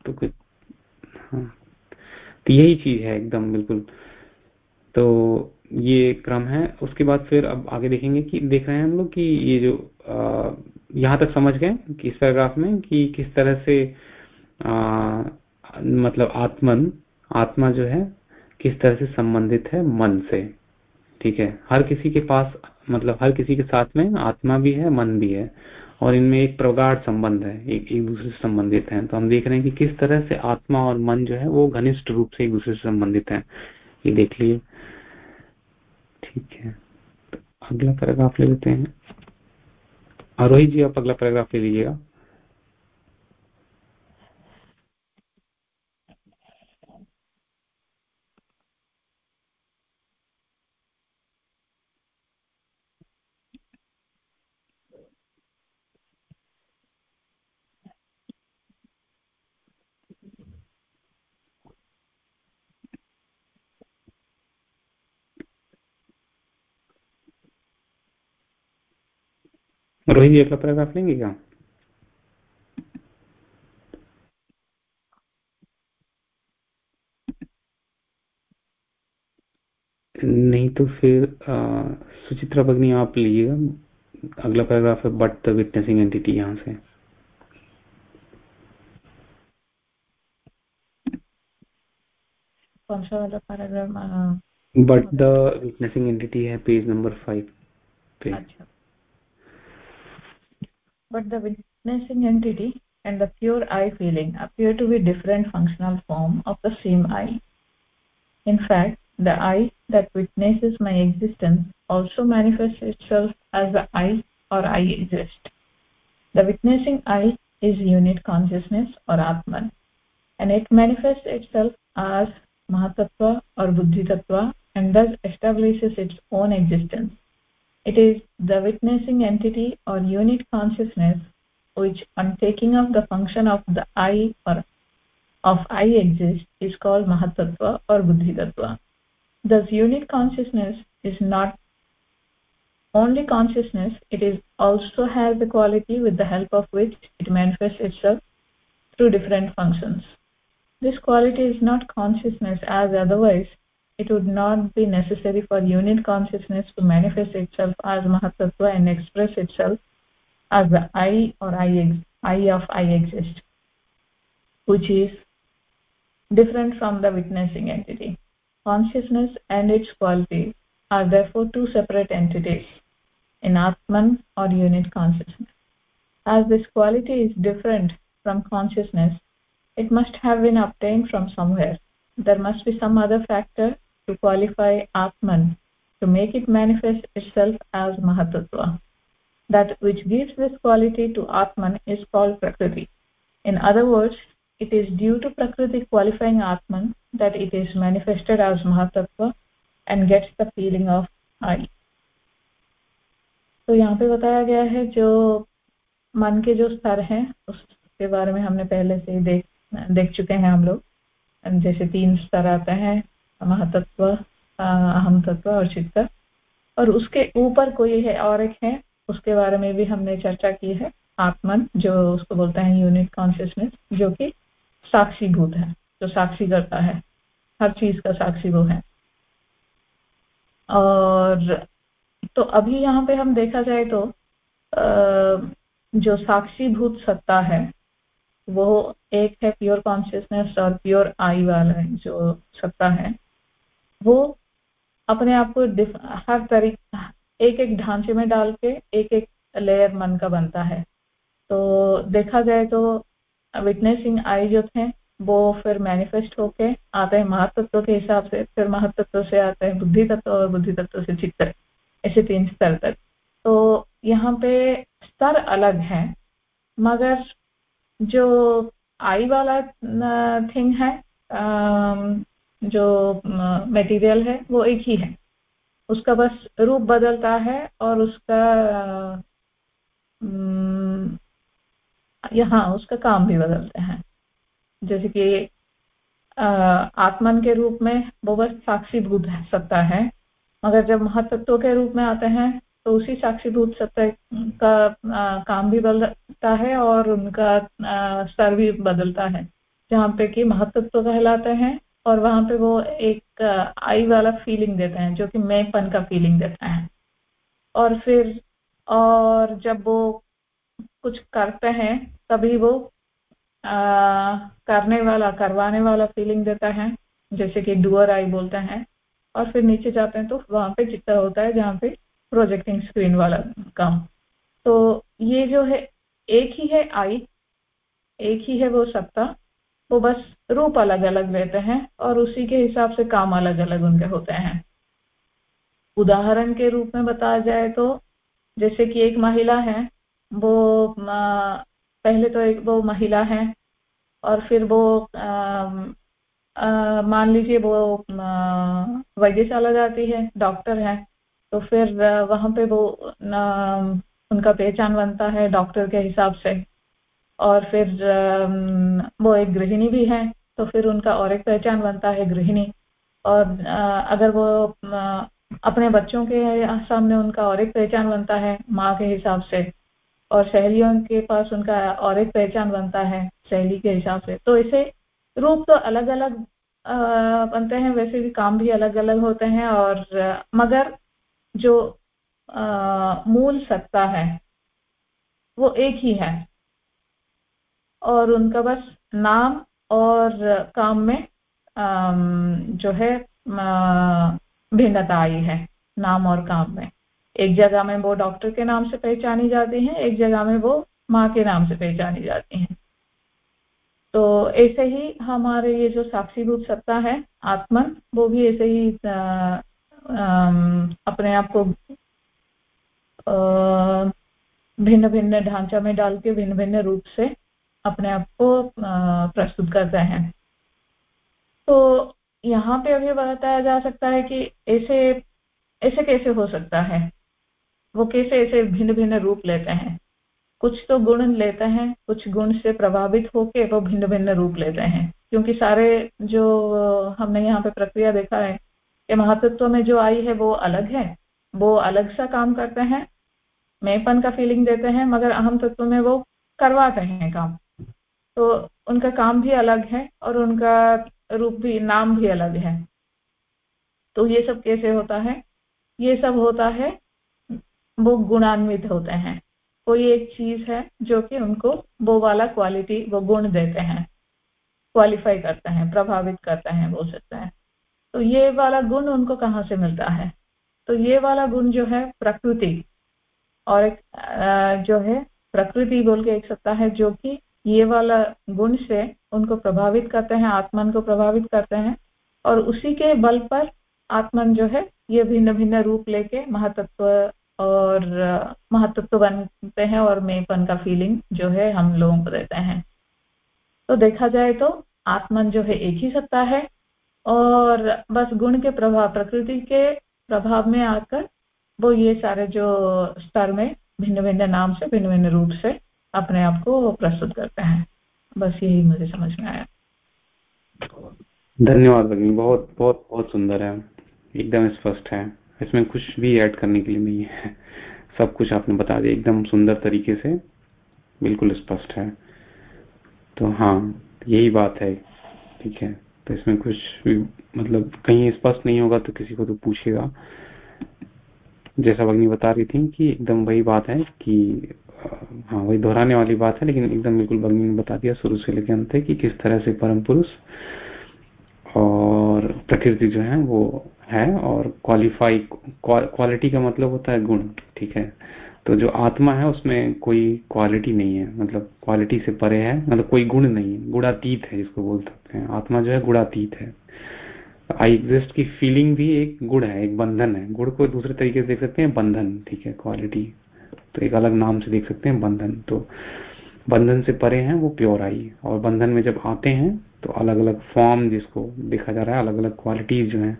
तो कुछ हाँ। तो यही चीज़ है एकदम बिल्कुल। तो ये क्रम है। उसके बाद फिर अब आगे देखेंगे कि देख रहे हैं हम लोग कि ये जो यहाँ तक समझ गए कि इस पैराग्राफ में कि किस तरह से आ, मतलब आत्मन आत्मा जो है किस तरह से संबंधित है मन से। ठीक है? हर किसी के पास मतलब हर किसी के साथ में आत्मा भी है, मन भी है, और इनमें एक प्रगाढ़ संबंध है, एक एक दूसरे से संबंधित है। तो हम देख रहे हैं कि किस तरह से आत्मा और मन जो है, वो घनिष्ठ रूप से एक दूसरे से संबंधित है। ये देख लिए। ठीक है। तो अगला पैराग्राफ ले लेते हैं। आरोही जी, आप अगला पैराग्राफ ले लीजिएगा। रोहित जी अगला पैराग्राफ लेंगे क्या? नहीं तो फिर सुचित्रा भगनी आप लीजिएगा। अगला पैराग्राफ है बट द विटनेसिंग एंटिटी यहाँ से। कौन सा वाला paragraph but the witnessing entity है पेज नंबर फाइव पे। अच्छा। But the witnessing entity and the pure I feeling appear to be different functional form of the same I. In fact, the I that witnesses my existence also manifests itself as the I or I exist. The witnessing I is unit consciousness or Atman, and it manifests itself as Mahatattva or Buddhi Tattva and thus establishes its own existence. It is the witnessing entity or unit consciousness which, on taking up the function of the I or of I exist, is called Mahatattva or Buddhi Tattva. Thus, unit consciousness is not only consciousness, it is also has the quality with the help of which it manifests itself through different functions. This quality is not consciousness as otherwise it would not be necessary for unit consciousness to manifest itself as Mahatattva and express itself as the I or I, I of I exist. which is different from the witnessing entity consciousness and its quality are therefore two separate entities in atman or unit consciousness as this quality is different from consciousness it must have been obtained from somewhere there must be some other factor to qualify atman to make it manifest itself as mahatattva that which gives this quality to atman is called prakriti in other words it is due to prakriti qualifying atman that it is manifested as mahatattva and gets the feeling of i तो यहाँ पे बताया गया है जो मन के जो स्तर हैं उसके बारे में हमने पहले से ही देख देख चुके हैं हम लोग जैसे तीन स्तर आते हैं महतत्व अहम तत्व और चित्त और उसके ऊपर कोई है और एक है, उसके बारे में भी हमने चर्चा की है। आत्मन, जो उसको बोलते हैं यूनिट कॉन्शियसनेस जो कि साक्षी भूत है, जो साक्षी करता है। हर चीज़ का साक्षी वो है। और तो अभी यहाँ पे हम देखा जाए तो जो साक्षी भूत सत्ता है, वो एक है प्योर कॉन्शियसनेस और प्योर आई वाला जो सत्ता है। वो अपने आप को हर तरीके एक एक ढांचे में डाल के एक एक लेयर मन का बनता है। तो देखा जाए तो विटनेसिंग आई जो थे, वो फिर मैनिफेस्ट होके आते हैं महातत्व के हिसाब से, फिर महातत्व से आते हैं बुद्धि तत्व और बुद्धि तत्व से चित्त, ऐसे तीन स्तर तक। तो यहाँ पे स्तर अलग है, मगर जो आई वाला थिंग है जो मटेरियल है वो एक ही है। उसका बस रूप बदलता है और उसका यहाँ उसका काम भी बदलते हैं। जैसे कि आत्मन के रूप में वो बस साक्षीभूत सत्ता है। मगर जब महत्व के रूप में आते हैं तो उसी साक्षीभूत सत्ता का आ, काम भी बदलता है और उनका स्तर भी बदलता है। जहाँ पे कि महत्व कहलाते हैं और वहाँ पे वो एक आई वाला फीलिंग देते हैं जो कि मैंपन का फीलिंग देता है। और फिर और जब वो कुछ करते हैं तभी वो आ, करने वाला करवाने वाला फीलिंग देता है जैसे कि डुअर आई बोलते हैं। और फिर नीचे जाते हैं तो वहाँ पे चित्ता होता है जहाँ पे प्रोजेक्टिंग स्क्रीन वाला काम। तो ये जो है एक ही है आई एक ही है वो सत्ता वो बस रूप अलग अलग लेते हैं और उसी के हिसाब से काम अलग अलग उनके होते हैं। उदाहरण के रूप में बताया जाए तो जैसे कि एक महिला है वो पहले तो एक वो महिला है और फिर वो मान लीजिए वो वैद्यशाला जाती है डॉक्टर है तो फिर वहाँ पे वो न, उनका पहचान बनता है डॉक्टर के हिसाब से। और फिर वो एक गृहिणी भी है तो फिर उनका और एक पहचान बनता है गृहिणी। और अगर वो अपने बच्चों के सामने उनका और एक पहचान बनता है, माँ के हिसाब से, और सहेलियों के पास उनका और एक पहचान बनता है, सहेली के हिसाब से तो इसे रूप तो अलग अलग बनते हैं, वैसे भी काम भी अलग अलग होते हैं, और, मगर जो मूल सत्ता है, वो एक ही है। और उनका बस नाम और काम में जो है भिन्नता आई है, नाम और काम में। एक जगह में वो डॉक्टर के नाम से पहचानी जाती हैं, एक जगह में वो माँ के नाम से पहचानी जाती हैं। तो ऐसे ही हमारे ये जो साक्षीभूत सत्ता है, आत्मन, वो भी ऐसे ही अपने आप को भिन्न भिन्न ढांचा में डाल के भिन्न भिन्न रूप से अपने आप को प्रस्तुत करते हैं। तो यहाँ पे अभी बताया जा सकता है कि ऐसे ऐसे कैसे हो सकता है? वो कैसे ऐसे भिन्न भिन्न रूप लेते हैं? कुछ तो गुण लेते हैं, कुछ गुण से प्रभावित होके वो भिन्न भिन्न रूप लेते हैं। क्योंकि सारे जो हमने यहाँ पे प्रक्रिया देखा है कि महातत्व में जो आई है वो अलग है। वो अलग सा काम करते हैं, मैंपन का फीलिंग देते हैं, मगर अहम तत्व में वो करवाते हैं काम। तो उनका काम भी अलग है और उनका रूप भी, नाम भी अलग है। तो ये सब कैसे होता है? ये सब होता है, वो गुणान्वित होते हैं। कोई एक चीज़ है जो कि उनको वो वाला क्वालिटी वो गुण देते हैं। क्वालिफाई करते हैं, प्रभावित करते हैं बोल सकते हैं। तो ये वाला गुण उनको कहाँ से मिलता है? तो ये वाला गुण जो है प्रकृति, और एक जो है प्रकृति बोल के एक सत्ता है जो कि ये वाला गुण से उनको प्रभावित करते हैं, आत्मन को प्रभावित करते हैं और उसी के बल पर आत्मन जो है ये भिन्न भिन्न रूप लेके महातत्व और महत्व बनते हैं और मेपन का फीलिंग जो है हम लोगों को देते हैं। तो देखा जाए तो आत्मन जो है एक ही सत्ता है और बस गुण के प्रभाव, प्रकृति के प्रभाव में आकर वो ये सारे जो स्तर में भिन्न भिन्न नाम से भिन्न भिन्न रूप से अपने आप को प्रस्तुत करते हैं। बस यही मुझे समझ में आया। धन्यवाद भगिनी बहुत बहुत बहुत सुंदर है। एकदम स्पष्ट है। इसमें कुछ भी ऐड करने के लिए नहीं है। सब कुछ आपने बता दिया। एकदम सुंदर तरीके से बिल्कुल स्पष्ट है। तो हाँ यही बात है। ठीक है। तो इसमें कुछ भी मतलब कहीं स्पष्ट नहीं होगा तो किसी को तो पूछेगा। जैसा भगनी बता रही थी कि एकदम वही बात है कि हाँ वही दोहराने वाली बात है, लेकिन एकदम बिल्कुल भगनी ने बता दिया शुरू से लेकर अंत कि किस तरह से परम पुरुष और प्रकृति जो है वो है और क्वालिफाई क्वालिटी का मतलब होता है गुण, ठीक है? तो जो आत्मा है उसमें कोई क्वालिटी नहीं है मतलब क्वालिटी से परे है मतलब कोई गुण नहीं है, गुणातीत है जिसको बोल सकते हैं। आत्मा जो है गुणातीत है। आई एग्जिस्ट की फीलिंग भी एक गुण है, एक बंधन है। गुण को दूसरे तरीके से देख सकते हैं, बंधन, ठीक है क्वालिटी तो एक अलग नाम से देख सकते हैं, बंधन। तो बंधन से परे हैं, वो प्योर आई। और बंधन में जब आते हैं तो अलग अलग फॉर्म जिसको देखा जा रहा है अलग अलग क्वालिटीज जो है,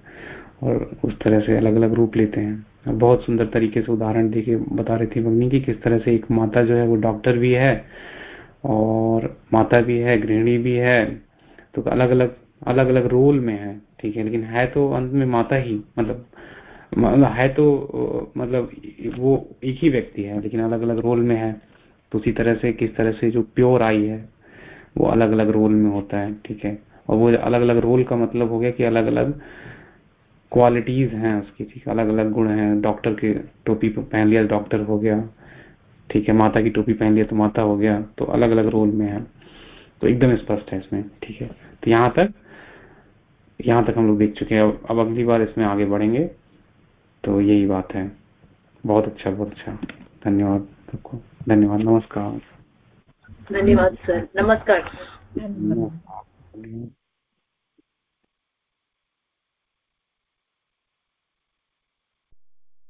और उस तरह से अलग अलग रूप लेते हैं। बहुत सुंदर तरीके से उदाहरण देके बता रही थी मम्मी की किस तरह से एक माता जो है, वो डॉक्टर भी है, और माता भी है, गृहिणी भी है तो अलग अलग अलग अलग रोल में है, ठीक है। लेकिन है तो अंत में माता ही मतलब मतलब है तो मतलब वो एक ही व्यक्ति है, लेकिन अलग अलग रोल में है। तो उसी तरह से, किस तरह से जो प्योर आई है, वो अलग अलग रोल में होता है, ठीक है? और वो अलग अलग रोल का मतलब हो गया कि अलग अलग क्वालिटीज हैं उसकी, ठीक अलग अलग गुण हैं। डॉक्टर की टोपी पहन लिया डॉक्टर हो गया, ठीक है? माता की टोपी पहन लिया तो माता हो गया तो अलग अलग रोल में है। तो एकदम स्पष्ट है इसमें, ठीक है? तो यहाँ तक यहाँ तक हम लोग देख चुके हैं। अब अगली बार इसमें आगे बढ़ेंगे। तो यही बात है। बहुत अच्छा बहुत अच्छा। धन्यवाद सबको धन्यवाद नमस्कार। धन्यवाद सर। नमस्कार। नमस्कार